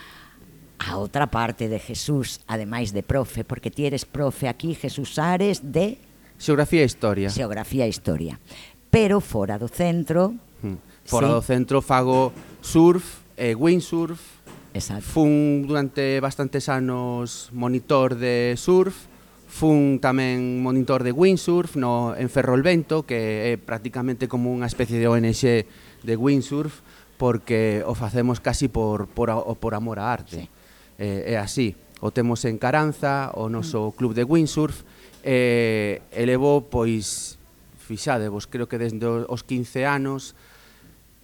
a outra parte de Jesús, ademais de profe, porque ti eres profe aquí, Jesús Ares, de... Xeografía e Historia. Xeografía e Historia. Pero fora do centro... Hmm. Fora sí. do centro fago surf, eh, windsurf, Exacto. Fun durante bastantes anos monitor de surf, fun tamén monitor de windsurf no en Ferrolvento, que é prácticamente como unha especie de ONG de windsurf, porque o facemos casi por, por, por amor á arte. Sí eh, é así. O temos en Caranza, o noso mm. club de windsurf, eh, elevo, pois, fixadevos, creo que desde os 15 anos,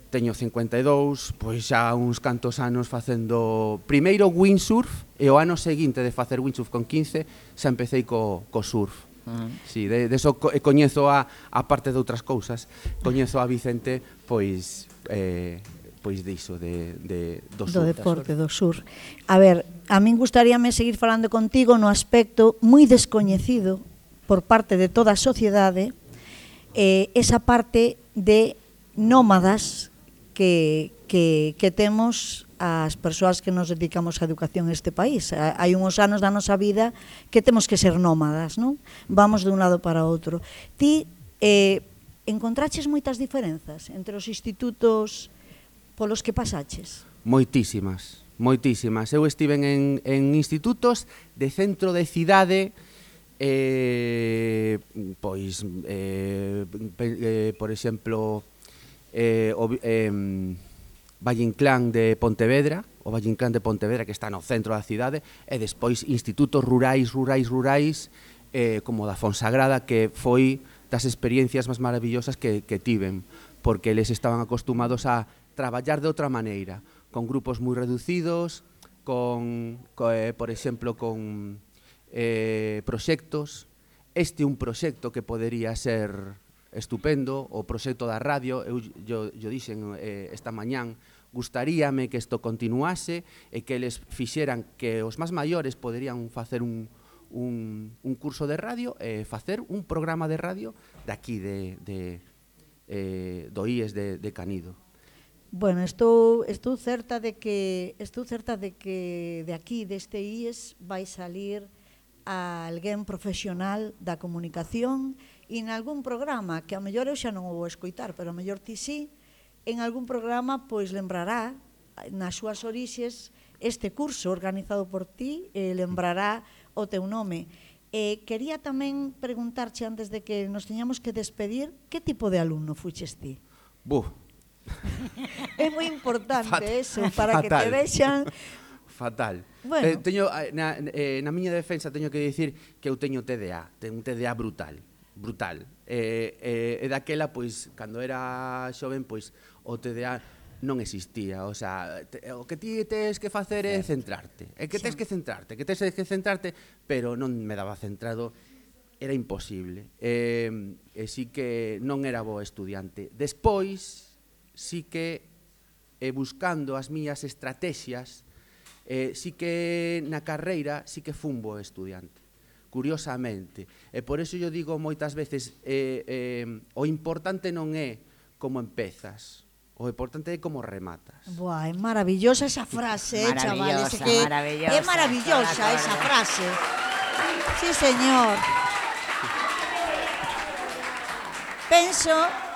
teño 52, pois xa uns cantos anos facendo primeiro windsurf e o ano seguinte de facer windsurf con 15 xa empecé co, co surf. Uh -huh. Sí, de, de eso co, coñezo a, a parte de outras cousas, coñezo a Vicente pois eh, despois diso de, de, do, do sur, deporte do sur. A ver, a min gustaríame seguir falando contigo no aspecto moi descoñecido por parte de toda a sociedade eh, esa parte de nómadas que, que, que temos as persoas que nos dedicamos á educación neste país. Hai uns anos da nosa vida que temos que ser nómadas, non? Vamos de un lado para outro. Ti eh, encontraches moitas diferenzas entre os institutos polos que pasaches? Moitísimas, moitísimas. Eu estive en, en institutos de centro de cidade, eh, pois, eh, eh, por exemplo, eh, o, eh, Valle Inclán de Pontevedra, o Valle Inclán de Pontevedra que está no centro da cidade, e despois institutos rurais, rurais, rurais, eh, como da Fonsagrada, que foi das experiencias máis maravillosas que, que tiven, porque eles estaban acostumados a traballar de outra maneira, con grupos moi reducidos, con, co, eh, por exemplo, con eh, proxectos. Este un proxecto que podería ser estupendo, o proxecto da radio, eu yo, yo dixen eh, esta mañán, gustaríame que isto continuase e que eles fixeran que os máis maiores poderían facer un, un, un curso de radio e eh, facer un programa de radio de aquí, de, de, eh, do IES de, de Canido. Bueno, estou, estou certa de que estou certa de que de aquí deste IES vai salir a alguén profesional da comunicación e en algún programa, que a mellor eu xa non o vou escoitar, pero a mellor ti sí, en algún programa pois lembrará nas súas orixes este curso organizado por ti e lembrará o teu nome. Eh, quería tamén preguntarche antes de que nos teñamos que despedir, que tipo de alumno fuches ti? Buf, é moi importante eso, para fatal. que te vexan fatal. Eh, bueno. Eh, teño na, eh, na miña defensa teño que dicir que eu teño TDA, teño un TDA brutal, brutal. Eh, eh, e daquela pois cando era xoven pois o TDA non existía, o sea, te, o que ti tes que facer é centrarte. É que tes que centrarte, que tes que centrarte, pero non me daba centrado era imposible. Eh, e si que non era bo estudiante. Despois, sí que eh, buscando as miñas estrategias, eh, sí que na carreira sí que fun bo estudiante curiosamente. E por eso yo digo moitas veces eh, eh, o importante non é como empezas, o importante é como rematas. Buah, é maravillosa esa frase, eh, chavales. É que maravillosa, é maravillosa esa frase. Sí, señor. Penso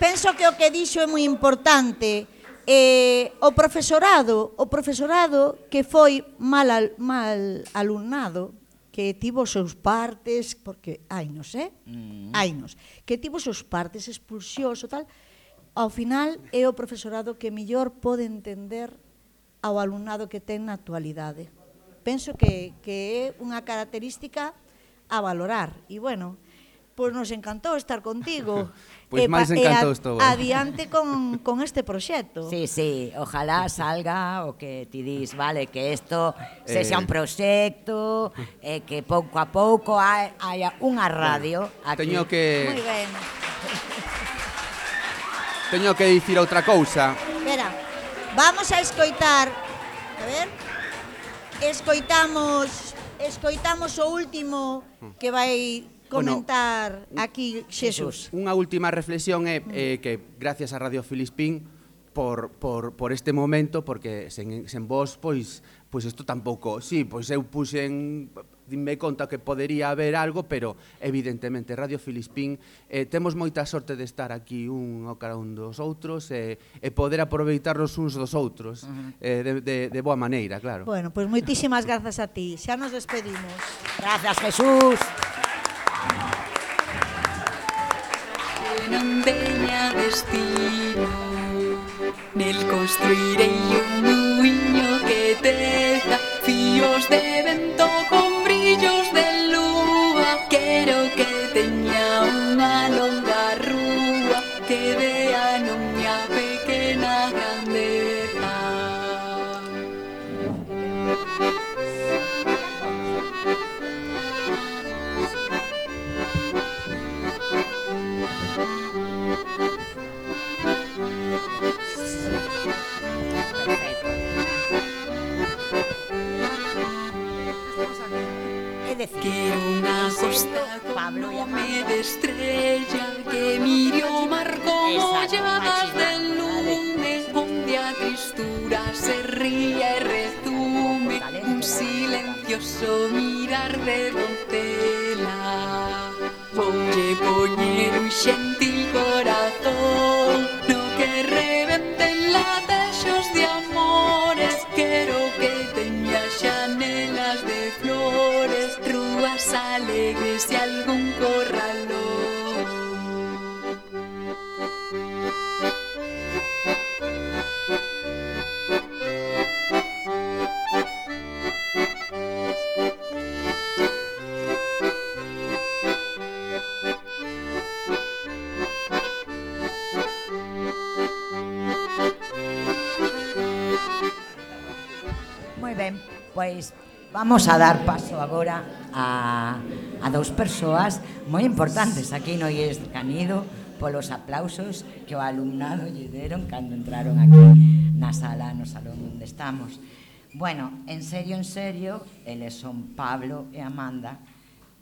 penso que o que dixo é moi importante. Eh, o profesorado, o profesorado que foi mal, al, mal alumnado, que tivo os seus partes, porque hai nos, eh? Mm. Hai nos. Que tivo os seus partes, expulsioso, tal, ao final é o profesorado que mellor pode entender ao alumnado que ten na actualidade. Penso que, que é unha característica a valorar. E, bueno, Pois nos encantou estar contigo. pois máis encantou estou. Eh. Adiante con, con este proxecto. Sí, sí, ojalá salga o que ti dis, vale, que isto se xa eh... un proxecto, eh, que pouco a pouco hai, hai unha radio aquí. Teño que... Muy ben. Teño que dicir outra cousa. Espera, vamos a escoitar... A ver... Escoitamos escoitamos o último que vai comentar bueno, aquí Xesús. Unha última reflexión é mm. eh, que gracias a Radio Filispín por, por, por este momento porque sen, sen vos pois pois isto tampouco. Sí, pois eu puxen dime conta que podería haber algo, pero evidentemente Radio Filispín eh, temos moita sorte de estar aquí un ao cara un dos outros e, eh, e poder aproveitarnos uns dos outros uh -huh. eh, de, de, de boa maneira, claro. Bueno, pois pues moitísimas grazas a ti. Xa nos despedimos. Grazas, Jesús. Gran Vella destino, en él construiré yo Cristo, Pablo y De estrella que miró marcó llagas del lume, donde a tristura se ría y retume. Un silencioso mirar de doncella. Oye, poñero y gentil corazón, no querré más alegres de algún corralón. Muy bien, pues Vamos a dar paso agora a, a dous persoas moi importantes aquí no IES Canido polos aplausos que o alumnado lle deron cando entraron aquí na sala, no salón onde estamos. Bueno, en serio, en serio, eles son Pablo e Amanda,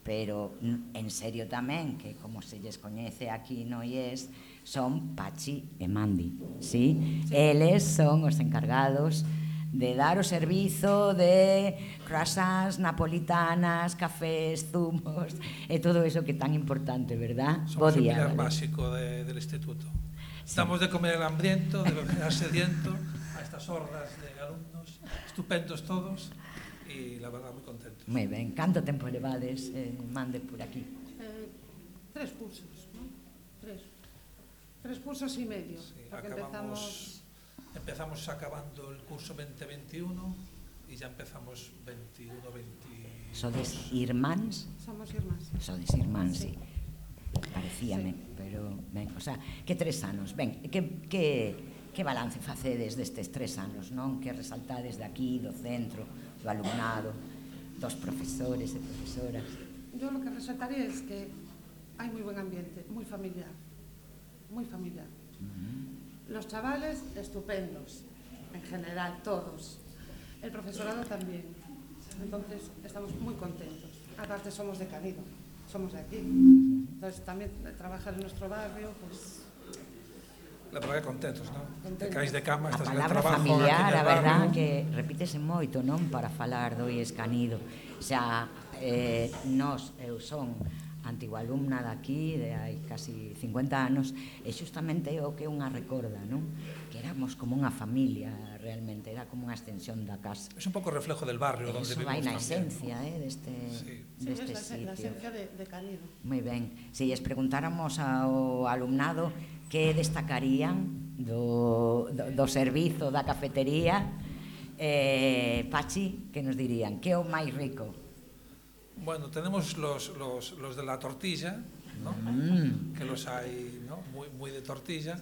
pero en serio tamén, que como se lles coñece aquí no IES, son Pachi e Mandi, sí? sí. Eles son os encargados de de dar o servizo de croissants, napolitanas, cafés, zumos e todo eso que tan importante, verdad? Somos Bo día, pilar vale. básico de, del instituto. Sí. Damos de comer el hambriento, de beber al sediento, a estas hordas de alumnos, estupendos todos, y la verdad muy contentos. Muy ben, canto tempo levades, eh, mande por aquí? Eh, tres cursos, ¿no? Tres. Tres cursos y medio, sí, porque empezamos Empezamos acabando el curso 2021 y ya empezamos 21, 22. Sodes irmáns? Somos irmáns. Sodes irmáns, sí. sí. Parecíame, sí. pero ben, o sea, que tres anos, ben, que que que balance facedes destes tres anos, non? Que resaltades de aquí, do centro, do alumnado, dos profesores e profesoras? Yo lo que resaltaré es que hai moi buen ambiente, moi familiar, moi familiar. Uh -huh. Los chavales, estupendos, en general, todos. El profesorado también. Entonces, estamos muy contentos. Aparte, somos de Canido, somos de aquí. Entonces, también eh, trabajar en nuestro barrio, pues la verdad contentos, ¿no? Contentos. Te caes de cama, estás en trabajo. A palabra familiar, a verdad, que repítese moito, non? Para falar do escanido. O sea, eh, nos, eu son antigua alumna daqui de hai casi 50 anos e xustamente o que unha recorda non? que éramos como unha familia realmente, era como unha extensión da casa. É un pouco reflejo del barrio donde eso vai na esencia también, eh, deste, sí. deste sí, sitio la esencia de, de Canido. Moi ben, se lles preguntáramos ao alumnado que destacarían do, do, do servizo da cafetería eh, Pachi, que nos dirían que é o máis rico? Bueno, tenemos los, los, los de la tortilla, ¿no? Mm. que los hay ¿no? muy, muy de tortilla,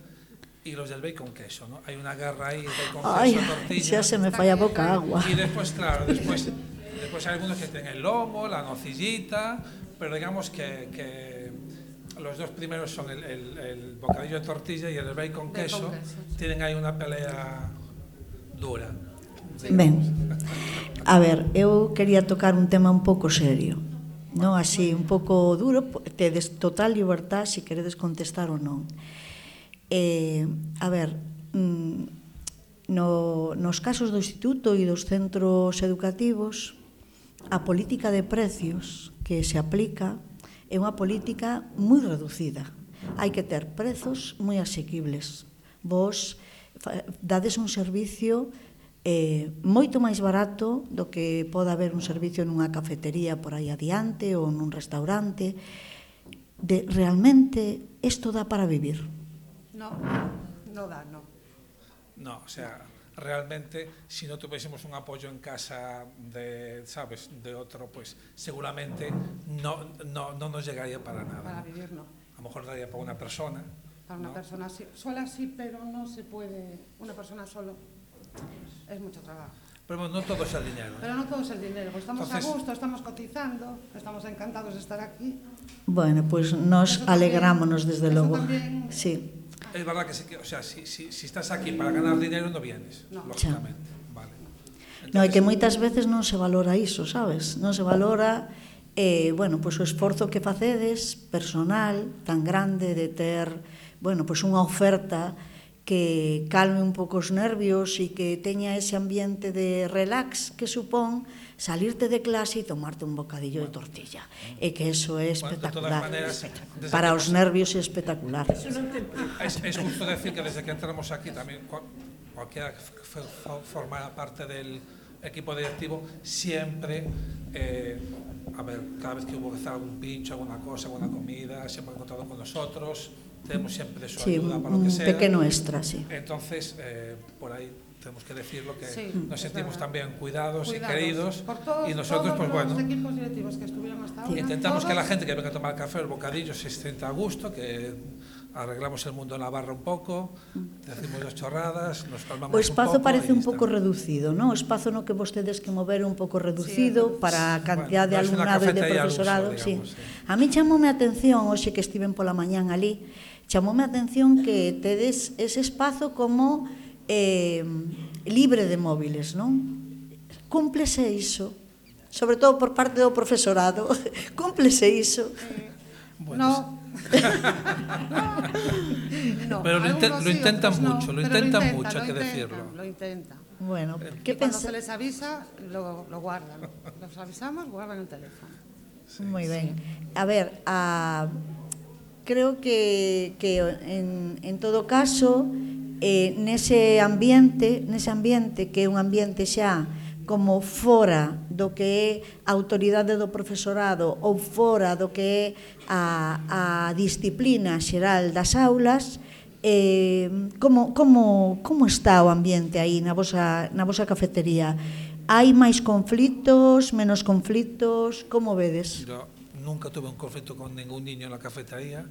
y los del bacon queso. ¿no? Hay una guerra ahí, bacon Ay, queso, tortilla. ya se me falla boca agua. Y después, claro, después, después hay algunos que tienen el lomo, la nocillita, pero digamos que, que los dos primeros son el, el, el bocadillo de tortilla y el bacon, queso. queso. Tienen ahí una pelea dura. Ben. A ver, eu quería tocar un tema un pouco serio. Non así, un pouco duro, tedes total libertad se si queredes contestar ou non. Eh, a ver, mm, no, nos casos do instituto e dos centros educativos, a política de precios que se aplica é unha política moi reducida. Hai que ter prezos moi asequibles. Vos dades un servicio eh, moito máis barato do que poda haber un servicio nunha cafetería por aí adiante ou nun restaurante. De realmente isto dá para vivir. No, no dá, no. No, o sea, realmente se si non tuvésemos un apoio en casa de, sabes, de outro, pues seguramente no, no, no nos llegaría para nada. Para vivir, no. A lo mejor daría para una persona. Para una ¿no? persona sí, sola sí, pero no se puede, una persona solo Es mucho trabajo. Pero bueno, no todo es el dinero. ¿eh? Pero no todo el dinero. Estamos Entonces... a gusto, estamos cotizando, estamos encantados de estar aquí. Bueno, pues nos eso alegrámonos, también, desde logo. También... Sí. Es verdad que, sí, que o sea, si, si, si estás aquí para ganar dinero, no vienes, no. lógicamente. Vale. Entonces... No, é que moitas veces non se valora iso, sabes? Non se valora eh, bueno, pois pues, o esforzo que facedes personal tan grande de ter, bueno, pois pues, unha oferta que calme un pouco os nervios e que teña ese ambiente de relax que supón salirte de clase e tomarte un bocadillo bueno, de tortilla. E que eso é espectacular. Maneras, maneras, para os nervios é espectacular. É justo decir que desde que entramos aquí tamén cualquiera que formara parte del equipo directivo siempre eh, a ver, cada vez que hubo quizá algún pincho, alguna cosa, alguna comida, siempre ha contado con nosotros, temos sempre súa sí, ayuda para lo que sea. pequeno extra, sí. Entonces, eh, por aí temos que decirlo que sí, nos sentimos verdad. también cuidados, cuidados, y queridos por todos, y nosotros todos pues los equipos directivos que estuvieron hasta ahora, intentamos todos. que la gente que venga a tomar café o bocadillo se sienta a gusto que arreglamos el mundo en la barra un pouco, decimos as chorradas, nos calmamos un pouco. O espazo un poco, parece un pouco reducido, non? O espazo no que vostedes que mover un pouco reducido sí, para a cantidad bueno, de alumnado e de profesorado, uso, digamos, sí. sí. A mí chamoume a atención hoxe que estiven pola mañán ali chamoume a atención que tedes ese espazo como eh, libre de móviles, non? Cúmplese iso? Sobre todo por parte do profesorado, cúmplese iso? Bueno, no. no, pero lo, inten lo intentan sí, mucho, no, lo intentan intentan, mucho, hay que decirlo. Lo intentan. Bueno, eh, ¿qué y cuando se les avisa, lo, lo guardan. Los avisamos, guardan el teléfono. Sí, Muy bien. A ver, a creo que, que en, en todo caso eh, nese ambiente, nese ambiente que é un ambiente xa como fora do que é a autoridade do profesorado ou fora do que é a, a disciplina xeral das aulas, eh, como, como, como está o ambiente aí na vosa, na vosa cafetería? Hai máis conflitos, menos conflitos, como vedes? No, nunca tuve un conflicto con ningún niño en la cafetería.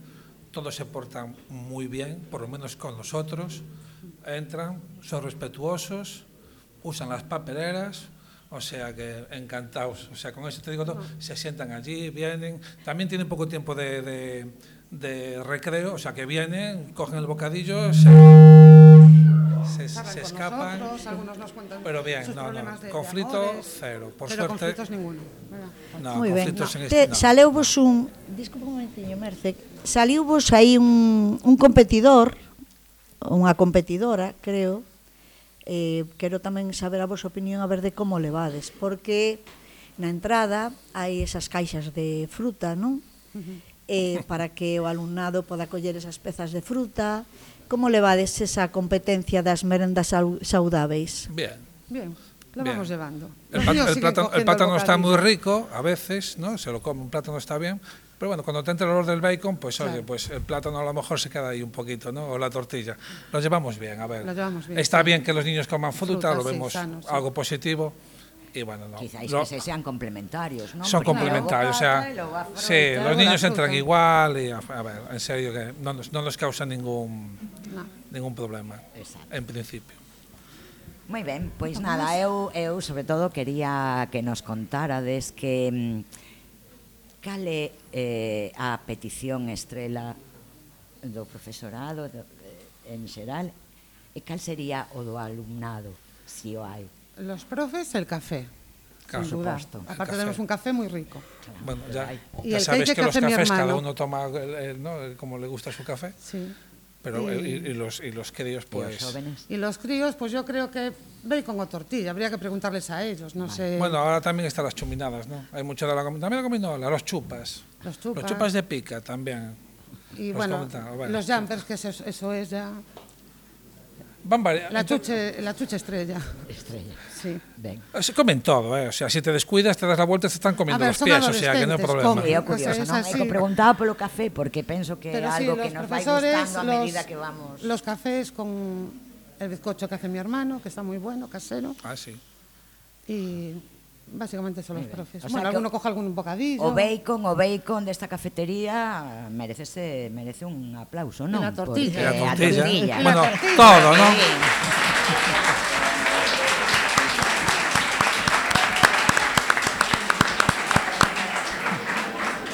Todos se portan muy bien, por lo menos con nosotros. Entran, son respetuosos, usan las papeleras, o sea que encantados. O sea, con eso te digo todo, se sientan allí, vienen. También tienen poco tiempo de, de, de recreo, o sea que vienen, cogen el bocadillo, se, se, se escapan, nosotros, algunos nos cuentan pero bien, sus no, problemas no, de conflito de amores, cero, por pero suerte. conflitos ninguno. No, Muy conflitos ben, no. Este, no. Saleu vos un, disculpa un momentillo, Merce, saliu vos aí un, un competidor, unha competidora, creo, eh, quero tamén saber a vosa opinión a ver de como levades, porque na entrada hai esas caixas de fruta, non? Uh -huh. eh, para que o alumnado poda coller esas pezas de fruta, Como levades esa competencia das merendas sau- saudáveis? Bien. Bien, lo Bien. vamos llevando. El, pat- el plátano, el plátano está muy rico a veces, ¿no? Se lo come, un plátano está bien. Pero bueno, cuando te entra el olor del bacon, pues oye, Claro. pues el plátano a lo mejor se queda ahí un poquito, ¿no? O la tortilla. Lo llevamos bien, a ver. Lo llevamos bien, Está sí. bien que los niños coman fruta, Fruta, lo sí, vemos sano, sí. algo positivo. y bueno, no. Quizáis no, que se sean complementarios, ¿no? Son Porque complementarios, o sea, sí, los niños entran igual y a, a, ver, en serio que no nos, no nos causa ningún no. ningún problema, Exacto. en principio. Moi ben, pois nada, eu, eu sobre todo quería que nos contarades que mm, cale eh, a petición estrela do profesorado do, eh, en xeral e cal sería o do alumnado, se si o hai? Los profes, el café. Claro, sin duda. Aparte café. tenemos un café muy rico. Bueno, ya, Y ya el sabes que que los cafés cada uno toma el- el- ¿no? como le gusta su café, Sí. pero Y- y los y los críos pues jóvenes? Y los críos, pues yo creo que bacon o tortilla. Habría que preguntarles a ellos, no sé. bueno ahora también están las chuminadas, ¿no? Hay mucho de la comi- también la gominola, los chupas, Los chupas. los chupas de pica también. y los bueno. los jumpers, que eso, eso es ya Van la chuche, la chuche estrella. Estrella. Sí. Ben. Se comen todo, ¿eh? O sea, si te descuidas, te das la vuelta, te están comiendo ver, los pies, o sea, que no hay problema. É Pues curioso, es non? Que preguntaba polo café porque penso que Pero sí, algo que los nos vai gustando a los, medida que vamos. los cafés con el bizcocho que hace mi hermano, que está muy bueno, casero. Ah, sí. Y Básicamente son os profes. O sea, bueno, alguno coge algún bocadillo. O bacon, o bacon desta cafetería merecese merece un aplauso, non? la tortilla. Porque, a tortilla. A tortilla. Bueno, tortilla. todo, non?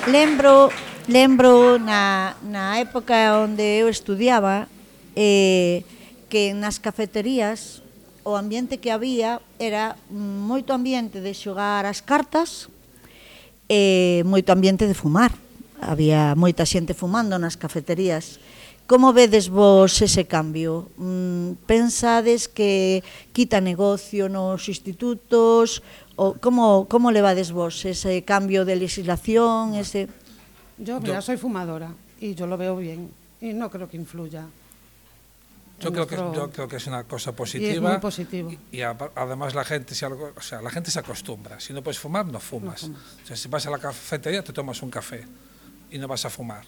Lembro lembro na, na época onde eu estudiaba eh, que nas cafeterías o ambiente que había era moito ambiente de xogar as cartas e moito ambiente de fumar. Había moita xente fumando nas cafeterías. Como vedes vos ese cambio? Mm, pensades que quita negocio nos institutos? O como, como levades vos ese cambio de legislación? Ese... Yo, mira, soy fumadora y yo lo veo bien y no creo que influya. Yo creo, que, nuestro- yo creo que es una cosa Y es positiva. muy positivo. Y, y a- además la gente, se algo, o sea, la gente se acostumbra. Si no puedes fumar, no fumas. fumas. O sea, si vas a la cafetería, te tomas un café y no vas a fumar.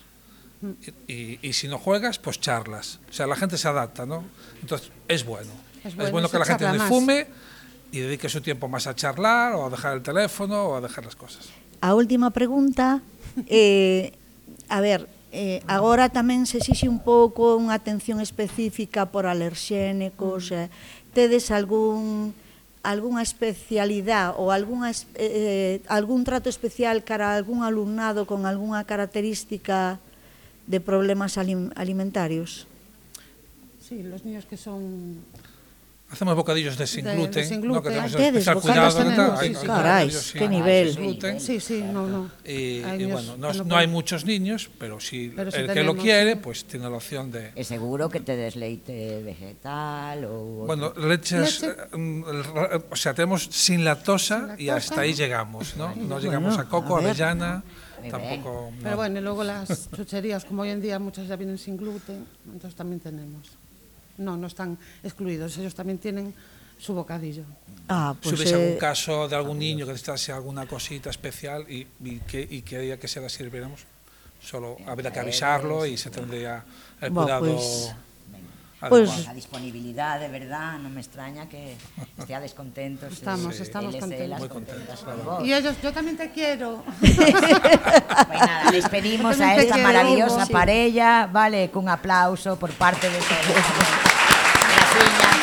Mm. Y, y- y si no juegas, pues charlas. O sea, la gente se adapta, ¿no? Entonces, es bueno. Es Es bueno, bueno, se que la gente no fume y dedique su tiempo más a charlar o a dejar el teléfono o a dejar las cosas. A última pregunta, eh, a ver, Eh, agora tamén se exixe un pouco unha atención específica por alerxénicos. Mm. Eh, tedes algún algunha especialidade ou algunha, eh, algún trato especial cara a algún alumnado con algunha característica de problemas alimentarios? Sí, los niños que son Hacemos bocadillos de sin De- de gluten, que tenemos Ah, ¿tedes especial cuidado. Sí, qué nivel. gluten. Sí, sí, no, no. Y, Hay y bueno, no, hay muchos niños, pero si Pero si el que lo quiere, pues tiene la opción de... É seguro que te des leite vegetal ou... Bueno, leches, Leche. eh, mm, o sea, tenemos sin lactosa y hasta ahí llegamos, ¿no? No llegamos a coco, a ver. avellana, tampoco... Pero no. bueno, y luego las chucherías, como hoy en día muchas ya vienen sin gluten, entonces también tenemos. non, non están excluídos, ellos tamén tienen su bocadillo. Ah, pues Subes eh, algún caso de algún niño que necesitase alguna cosita especial y, y, que, y quería que se la sirviéramos? Solo habría que avisarlo y se tendría el cuidado... Bueno, pues, Pues, adecuado. a disponibilidad, de verdad, non me extraña que esteades contentos. Estamos, eh, estamos contentos. contentas con vos. Y ellos, yo también te quiero. Pues nada, despedimos Yo a esta quiero. maravillosa Sí. parella, vale, cun aplauso por parte de todos.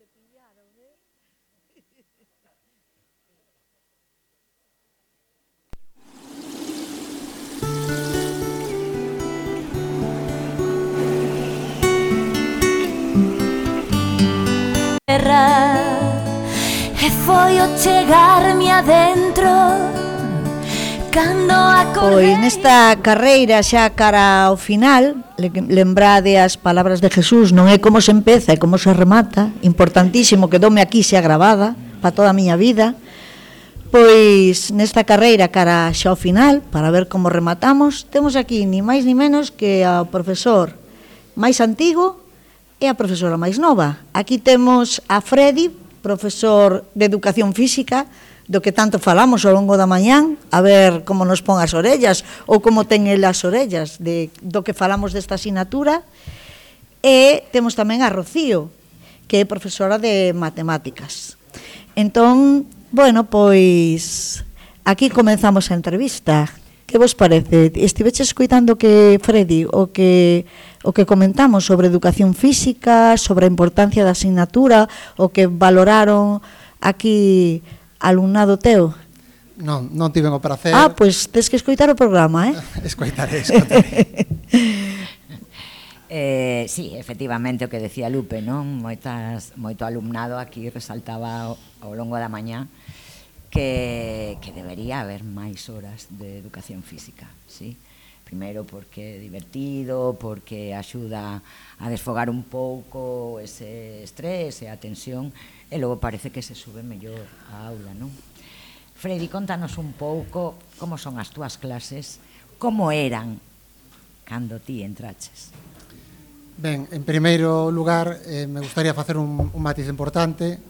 te pillaron, ¿eh? E foi o chegarme adentro Pois nesta carreira xa cara ao final Lembrade as palabras de Jesús Non é como se empeza, é como se remata Importantísimo que dome aquí xa gravada Para toda a miña vida. Pois nesta carreira cara xa ao final Para ver como rematamos Temos aquí ni máis ni menos que ao profesor máis antigo E a profesora máis nova. Aquí temos a Freddy, profesor de Educación Física do que tanto falamos ao longo da mañán, a ver como nos pon as orellas ou como ten el as orellas de, do que falamos desta asignatura. E temos tamén a Rocío, que é profesora de matemáticas. Entón, bueno, pois aquí comenzamos a entrevista. Que vos parece? Estiveche escuitando que Freddy o que o que comentamos sobre educación física, sobre a importancia da asignatura, o que valoraron aquí alumnado teu? Non, non tiven o prazer. Ah, pois tes que escoitar o programa, eh? escoitaré, escoitaré. eh, sí, efectivamente, o que decía Lupe, non? Moitas, moito alumnado aquí resaltaba ao, ao longo da mañá que, que debería haber máis horas de educación física, sí? Primeiro porque é divertido, porque axuda a desfogar un pouco ese estrés e a tensión, e logo parece que se sube mellor a aula, non? Freddy, contanos un pouco como son as túas clases, como eran cando ti entraches. Ben, en primeiro lugar, eh, me gustaría facer un, un matiz importante.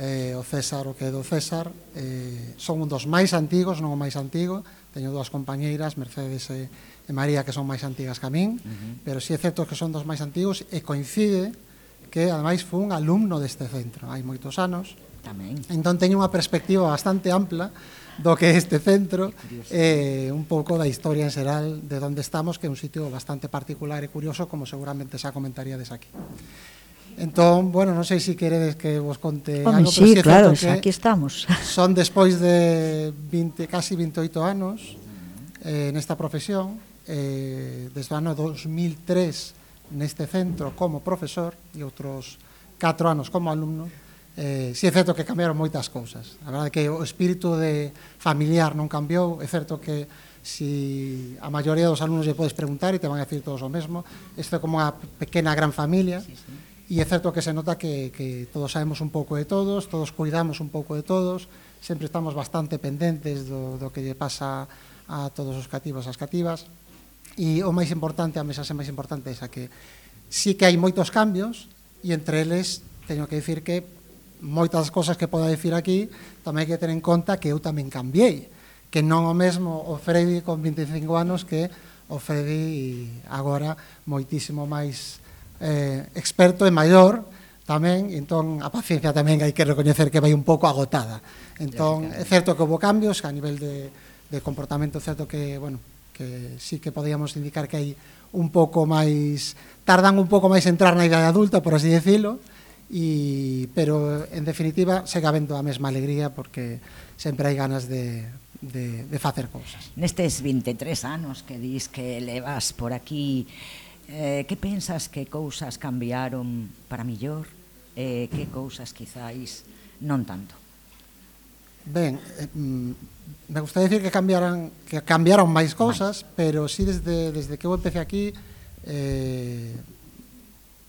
Eh, o César, o que é do César, eh, son un dos máis antigos, non o máis antigo. Teño dúas compañeiras, Mercedes e, e María, que son máis antigas que a min, uh -huh. pero si é certo que son dos máis antigos e coincide que ademais fun alumno deste centro hai moitos anos. Tamén. Entón teño unha perspectiva bastante ampla do que é este centro e eh, un pouco da historia en xeral de onde estamos, que é un sitio bastante particular e curioso, como seguramente xa comentaríades aquí. Entón, bueno, non sei se si queredes que vos conte Home, algo, sí, pero sí, claro, que aquí estamos. Son despois de 20, casi 28 anos eh, nesta profesión, eh, desde o ano 2003 neste centro como profesor e outros 4 anos como alumno, eh, si é certo que cambiaron moitas cousas. A verdade que o espírito de familiar non cambiou, é certo que si a maioría dos alumnos lle podes preguntar e te van a decir todos o mesmo, isto é como unha pequena gran familia, sí, sí. e é certo que se nota que, que todos sabemos un pouco de todos, todos cuidamos un pouco de todos, sempre estamos bastante pendentes do, do que lle pasa a todos os cativos e as cativas, E o máis importante, a mensaxe máis importante é esa que sí que hai moitos cambios e entre eles teño que dicir que moitas cosas que poda dicir aquí tamén hai que ter en conta que eu tamén cambiei que non o mesmo o Freddy con 25 anos que o Freddy agora moitísimo máis eh, experto e maior tamén, entón a paciencia tamén hai que recoñecer que vai un pouco agotada. Entón, é certo que houve cambios a nivel de, de comportamento, certo que, bueno, eh, sí que podíamos indicar que hai un pouco máis tardan un pouco máis entrar na idade adulta, por así decirlo, e pero en definitiva segue habendo a mesma alegría porque sempre hai ganas de de, de facer cousas. Nestes 23 anos que dis que levas por aquí, eh, que pensas que cousas cambiaron para millor? Eh, que cousas quizáis non tanto? Ben, eh, mm, me gustaría decir que cambiaran que cambiaron máis cousas, pero sí desde desde que eu empecé aquí eh,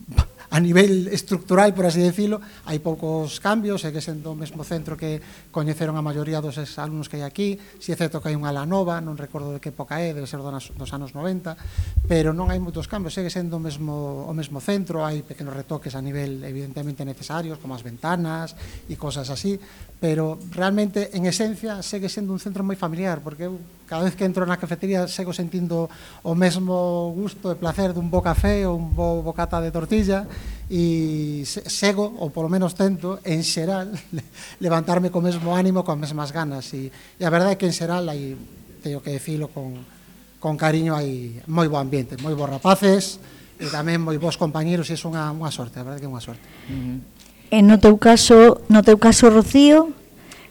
a nivel estructural, por así decirlo, hai poucos cambios, é que sendo o mesmo centro que coñeceron a maioría dos alumnos que hai aquí, si é certo que hai unha ala nova, non recordo de que época é, debe ser dos, dos anos 90, pero non hai moitos cambios, segue sendo o mesmo, o mesmo centro, hai pequenos retoques a nivel evidentemente necesarios, como as ventanas e cosas así, pero realmente en esencia segue sendo un centro moi familiar, porque eu cada vez que entro na cafetería sego sentindo o mesmo gusto e placer dun bo café ou un bo bocata de tortilla e sego, ou polo menos tento, en xeral levantarme co mesmo ánimo, con mesmas ganas e, e a verdade é que en xeral hai, teño que decirlo con, con cariño hai moi bo ambiente, moi bons rapaces e tamén moi bons compañeros e é unha, unha sorte, a verdade que é unha sorte. Uh -huh. E no teu caso, no teu caso Rocío,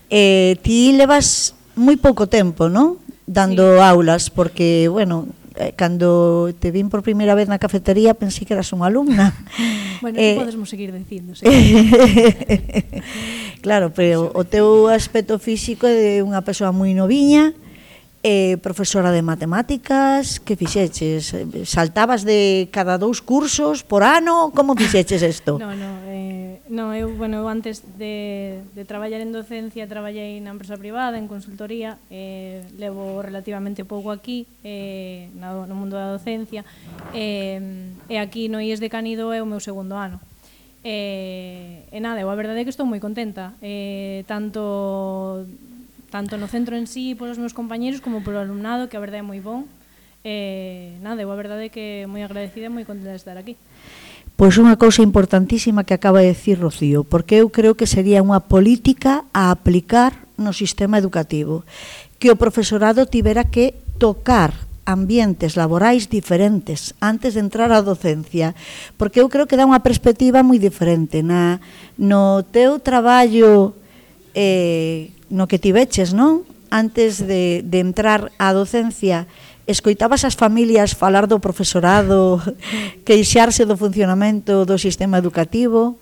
eh, ti levas moi pouco tempo, non? Dando sí. aulas, porque, bueno, eh, cando te vin por primeira vez na cafetería pensei que eras unha alumna. bueno, eh, podesmo seguir dicindo, sí. claro, pero o teu aspecto físico é de unha persoa moi noviña, eh, profesora de matemáticas, que fixeches? Saltabas de cada dous cursos por ano? Como fixeches isto? no, no, eh, no, eu, bueno, eu antes de, de traballar en docencia traballei na empresa privada, en consultoría, eh, levo relativamente pouco aquí, eh, na, no mundo da docencia, eh, e aquí no IES de Canido é o meu segundo ano. Eh, e nada, eu a verdade é que estou moi contenta, eh, tanto tanto no centro en sí polos meus compañeros como polo alumnado, que a verdade é moi bon. Eh, nada, eu a verdade é que moi agradecida e moi contenta de estar aquí. Pois unha cousa importantísima que acaba de decir Rocío, porque eu creo que sería unha política a aplicar no sistema educativo, que o profesorado tivera que tocar ambientes laborais diferentes antes de entrar á docencia, porque eu creo que dá unha perspectiva moi diferente na no teu traballo eh no que tibeches, non? Antes de, de entrar á docencia, escoitabas as familias falar do profesorado, queixarse do funcionamento do sistema educativo?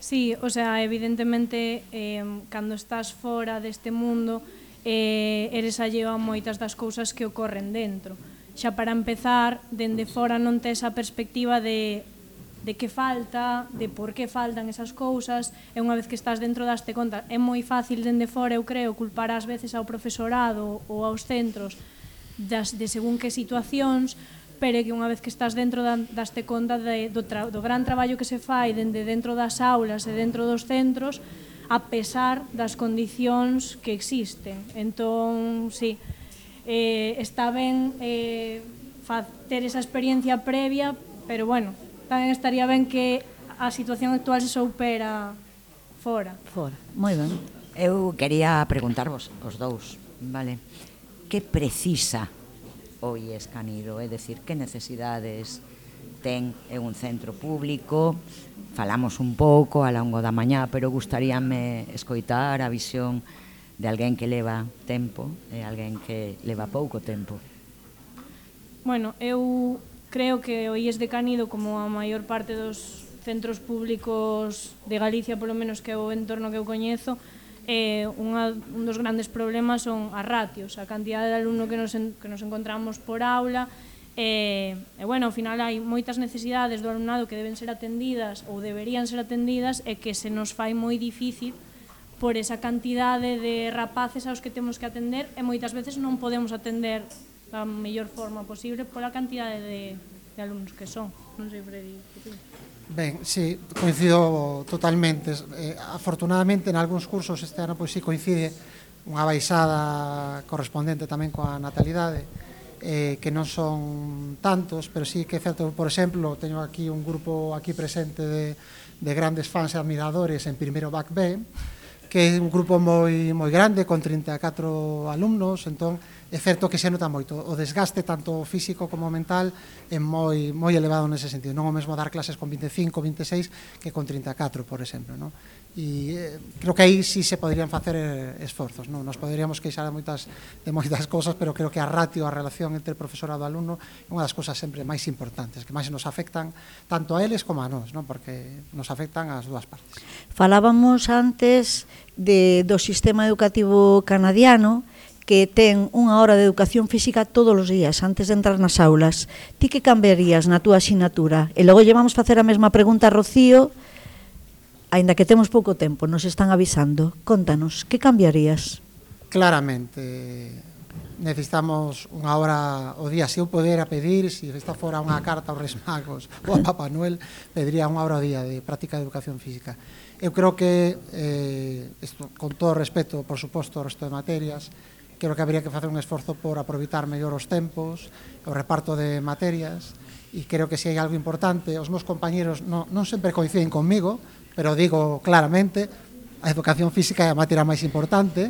Sí, o sea, evidentemente, eh, cando estás fora deste mundo, eh, eres alleo a moitas das cousas que ocorren dentro. Xa para empezar, dende fora non tes a perspectiva de de que falta, de por que faltan esas cousas, e unha vez que estás dentro das te contas, é moi fácil dende fora, eu creo, culpar ás veces ao profesorado ou aos centros das, de según que situacións, pero que unha vez que estás dentro da, das te conta de, do, tra, do gran traballo que se fai dende dentro das aulas e dentro dos centros, a pesar das condicións que existen. Entón, sí, eh, está ben eh, ter esa experiencia previa, pero bueno, tamén estaría ben que a situación actual se soupera fora. Fora, moi ben. Eu quería preguntarvos os dous, vale? Que precisa o IES Caniro? É dicir, que necesidades ten en un centro público? Falamos un pouco a longo da mañá, pero gustaríame escoitar a visión de alguén que leva tempo e alguén que leva pouco tempo. Bueno, eu creo que o IES de Canido, como a maior parte dos centros públicos de Galicia, polo menos que é o entorno que eu coñezo, eh, unha, un dos grandes problemas son as ratios, a cantidad de alumno que nos, en, que nos encontramos por aula, e, eh, e bueno, ao final hai moitas necesidades do alumnado que deben ser atendidas ou deberían ser atendidas e que se nos fai moi difícil por esa cantidade de rapaces aos que temos que atender e moitas veces non podemos atender da mellor forma posible pola cantidade de, de alumnos que son. Non sei, Freddy, que? Ben, sí, coincido totalmente. Eh, afortunadamente, en algúns cursos este ano, pois sí, coincide unha baixada correspondente tamén coa natalidade, eh, que non son tantos, pero sí que é certo, por exemplo, teño aquí un grupo aquí presente de, de grandes fans e admiradores en primeiro back B, que é un grupo moi moi grande, con 34 alumnos, entón, é certo que se nota moito. O desgaste tanto físico como mental é moi moi elevado nese sentido. Non o mesmo dar clases con 25, 26 que con 34, por exemplo, non? E eh, creo que aí sí se poderían facer eh, esforzos, non? Nos poderíamos queixar de moitas de moitas cousas, pero creo que a ratio, a relación entre profesorado e alumno é unha das cousas sempre máis importantes, que máis nos afectan tanto a eles como a nós, non? Porque nos afectan as dúas partes. Falábamos antes de, do sistema educativo canadiano, que ten unha hora de educación física todos os días antes de entrar nas aulas. Ti que cambiarías na túa asignatura? E logo llevamos facer a mesma pregunta a Rocío, aínda que temos pouco tempo, nos están avisando. Contanos, que cambiarías? Claramente, necesitamos unha hora o día. Se eu podera pedir, se esta fora unha carta aos Reis Magos ou a Papá Noel, pediría unha hora o día de práctica de educación física. Eu creo que, eh, esto, con todo respeto, por suposto, ao resto de materias, creo que habría que facer un esforzo por aproveitar mellor os tempos, o reparto de materias, e creo que se si hai algo importante, os meus compañeros non, non sempre coinciden conmigo, pero digo claramente, a educación física é a materia máis importante,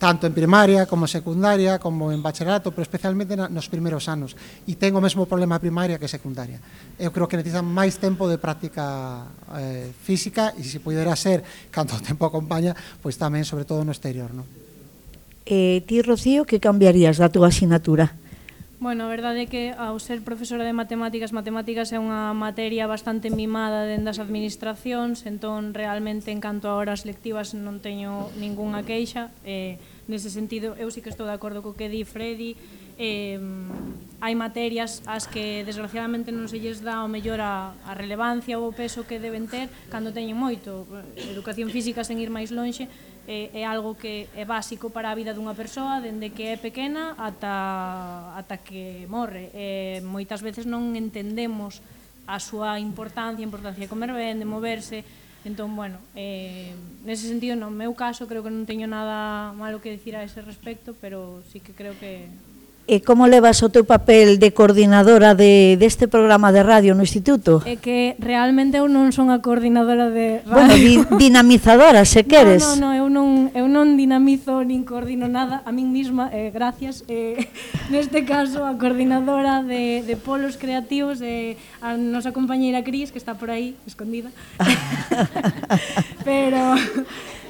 tanto en primaria como secundaria, como en bacharelato, pero especialmente na, nos primeiros anos. E ten o mesmo problema primaria que secundaria. Eu creo que necesitan máis tempo de práctica eh, física e se pudera ser, canto o tempo acompaña, pois tamén, sobre todo no exterior. Non? Eh, ti, Rocío, que cambiarías da túa asignatura? Bueno, a verdade é que ao ser profesora de matemáticas, matemáticas é unha materia bastante mimada dentro das administracións, entón realmente en canto a horas lectivas non teño ningunha queixa. Eh, nese sentido, eu sí que estou de acordo co que di Freddy, eh, hai materias as que desgraciadamente non se lles dá o mellor a, a relevancia ou o peso que deben ter cando teñen moito. Educación física sen ir máis lonxe é, é algo que é básico para a vida dunha persoa dende que é pequena ata, ata que morre. E, moitas veces non entendemos a súa importancia, a importancia de comer ben, de moverse, entón, bueno, eh, nese sentido, no meu caso, creo que non teño nada malo que decir a ese respecto, pero sí que creo que E como levas o teu papel de coordinadora de, deste programa de radio no Instituto? É que realmente eu non son a coordinadora de radio. Bueno, di, dinamizadora, se queres. Non, non, no, eu non, eu non dinamizo nin coordino nada a min mesma, eh, gracias. Eh, neste caso, a coordinadora de, de polos creativos, eh, a nosa compañeira Cris, que está por aí, escondida. Pero...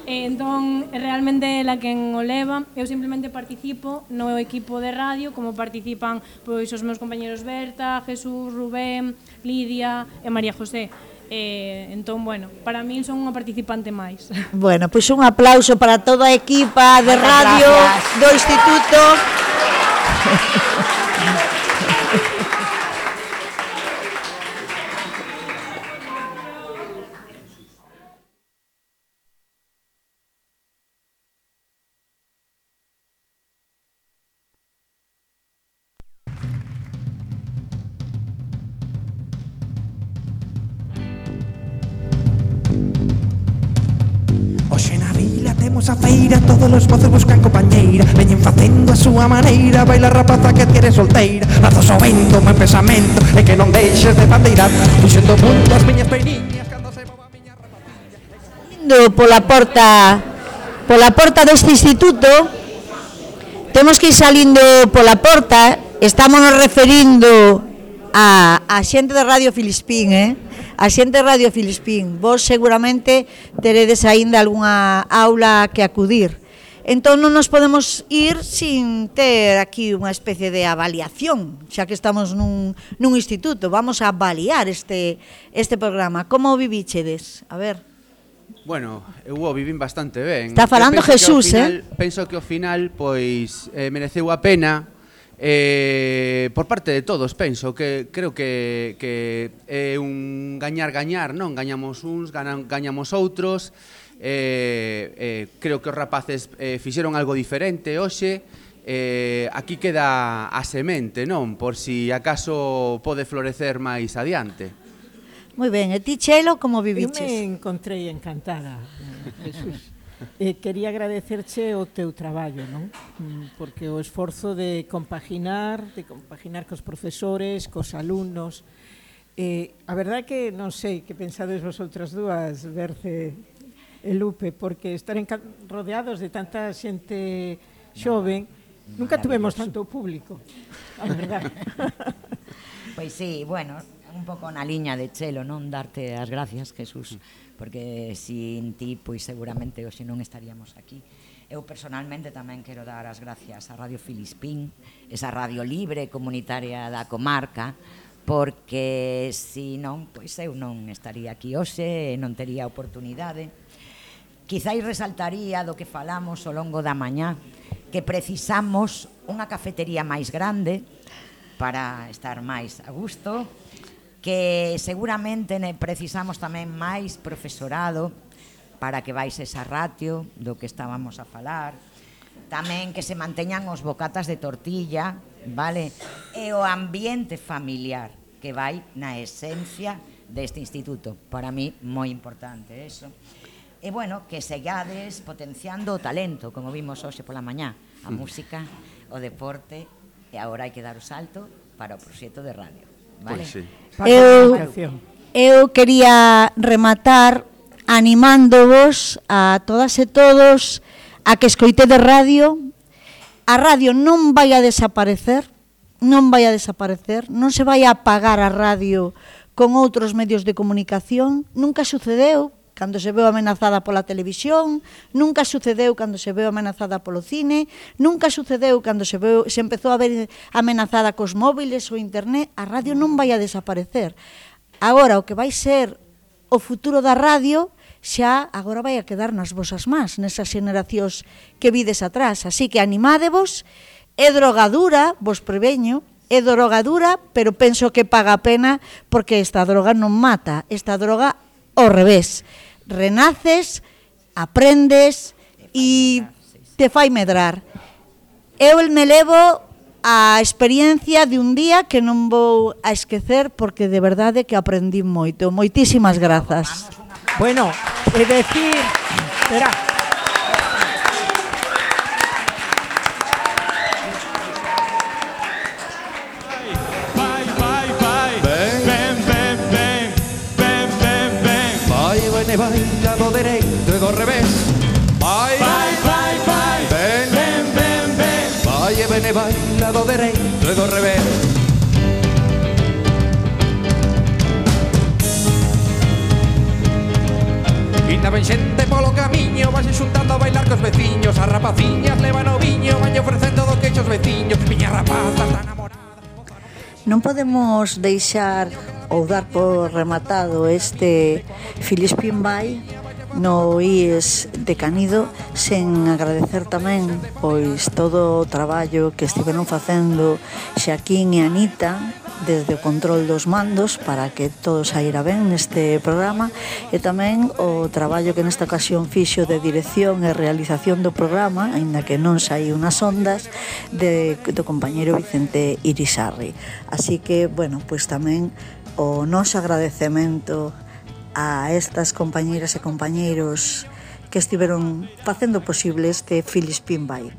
E entón, realmente ela quen o leva, eu simplemente participo no equipo de radio, como participan pois os meus compañeros Berta, Jesús, Rubén, Lidia e María José. Eh, entón, bueno, para min son unha participante máis. Bueno, pois un aplauso para toda a equipa de radio Gracias. do Instituto. túa maneira Baila rapaza que tienes solteira Lazos ao vento, meu pensamento E que non deixes de bandeirar Fixendo punto as miñas peiniñas Cando se mova a miña rapacilla pola porta Pola porta deste instituto Temos que ir salindo pola porta Estámonos referindo a, a xente de Radio Filispín, eh? A xente de Radio Filispín. Vos seguramente teredes aínda algunha aula que acudir Entón non nos podemos ir sin ter aquí unha especie de avaliación, xa que estamos nun, nun instituto. Vamos a avaliar este, este programa. Como o vivíxedes? A ver. Bueno, eu o vivín bastante ben. Está falando Jesús, eh? final, eh? Penso que ao final, pois, eh, mereceu a pena Eh, por parte de todos, penso que creo que, que é eh, un gañar-gañar, non? Gañamos uns, ganan, gañamos outros, eh, eh, creo que os rapaces eh, fixeron algo diferente hoxe eh, aquí queda a semente, non? Por si acaso pode florecer máis adiante Moi ben, e ti, Chelo, como viviches? Eu me encontrei encantada, eh, Jesús eh, Quería agradecerche o teu traballo, non? Mm, porque o esforzo de compaginar, de compaginar cos profesores, cos alumnos Eh, a verdade que non sei que pensades vosotras dúas, Berce Lupe, porque estar en rodeados de tanta xente xoven, nunca tuvemos tanto público, a verdade. pois sí, bueno, un pouco na liña de Chelo, non darte as gracias, Jesús, porque sin ti, pois seguramente hoxe non estaríamos aquí. Eu personalmente tamén quero dar as gracias a Radio Filispín, esa radio libre comunitaria da comarca, porque se si non, pois eu non estaría aquí hoxe, non tería oportunidade Quizáis resaltaría do que falamos ao longo da mañá que precisamos unha cafetería máis grande para estar máis a gusto, que seguramente precisamos tamén máis profesorado para que vais esa ratio do que estábamos a falar, tamén que se manteñan os bocatas de tortilla, vale? E o ambiente familiar que vai na esencia deste instituto. Para mí, moi importante eso. E bueno, que segades potenciando o talento, como vimos hoxe pola mañá, a mm. música, o deporte, e agora hai que dar o salto para o proxecto de radio. Pois vale? Pois sí. Eu, eu quería rematar animándovos a todas e todos a que escoitedes radio. A radio non vai a desaparecer, non vai a desaparecer, non se vai a apagar a radio con outros medios de comunicación, nunca sucedeu, cando se veu amenazada pola televisión, nunca sucedeu cando se veu amenazada polo cine, nunca sucedeu cando se veu se empezou a ver amenazada cos móviles ou internet, a radio non vai a desaparecer. Agora o que vai ser o futuro da radio xa agora vai a quedar nas vosas más, nesas xeneracións que vides atrás. Así que animádevos, é drogadura, vos preveño, é drogadura, pero penso que paga a pena porque esta droga non mata, esta droga ao revés renaces, aprendes e te fai medrar. Eu me levo a experiencia de un día que non vou a esquecer porque de verdade que aprendí moito. Moitísimas grazas. Bueno, é decir, Espera, ao revés. Vai, vai, vai, vai. Ven, ven, ven, ven. Vai e ven e vai, lado dereito e do revés. Quinta ven xente polo camiño Vase xuntando a bailar cos veciños As rapaciñas levan o viño Van ofrecendo do queixos veciños Miña rapaz, tan enamorada. Non podemos deixar ou dar por rematado este Filispín Vai no IES de Canido sen agradecer tamén pois todo o traballo que estiveron facendo Xaquín e Anita desde o control dos mandos para que todo saíra ben neste programa e tamén o traballo que nesta ocasión fixo de dirección e realización do programa, aínda que non saiu nas ondas, de, do compañeiro Vicente Irisarri. Así que, bueno, pois tamén o noso agradecemento a estas compañeiras e compañeiros que estiveron facendo posible este Filispín Bay.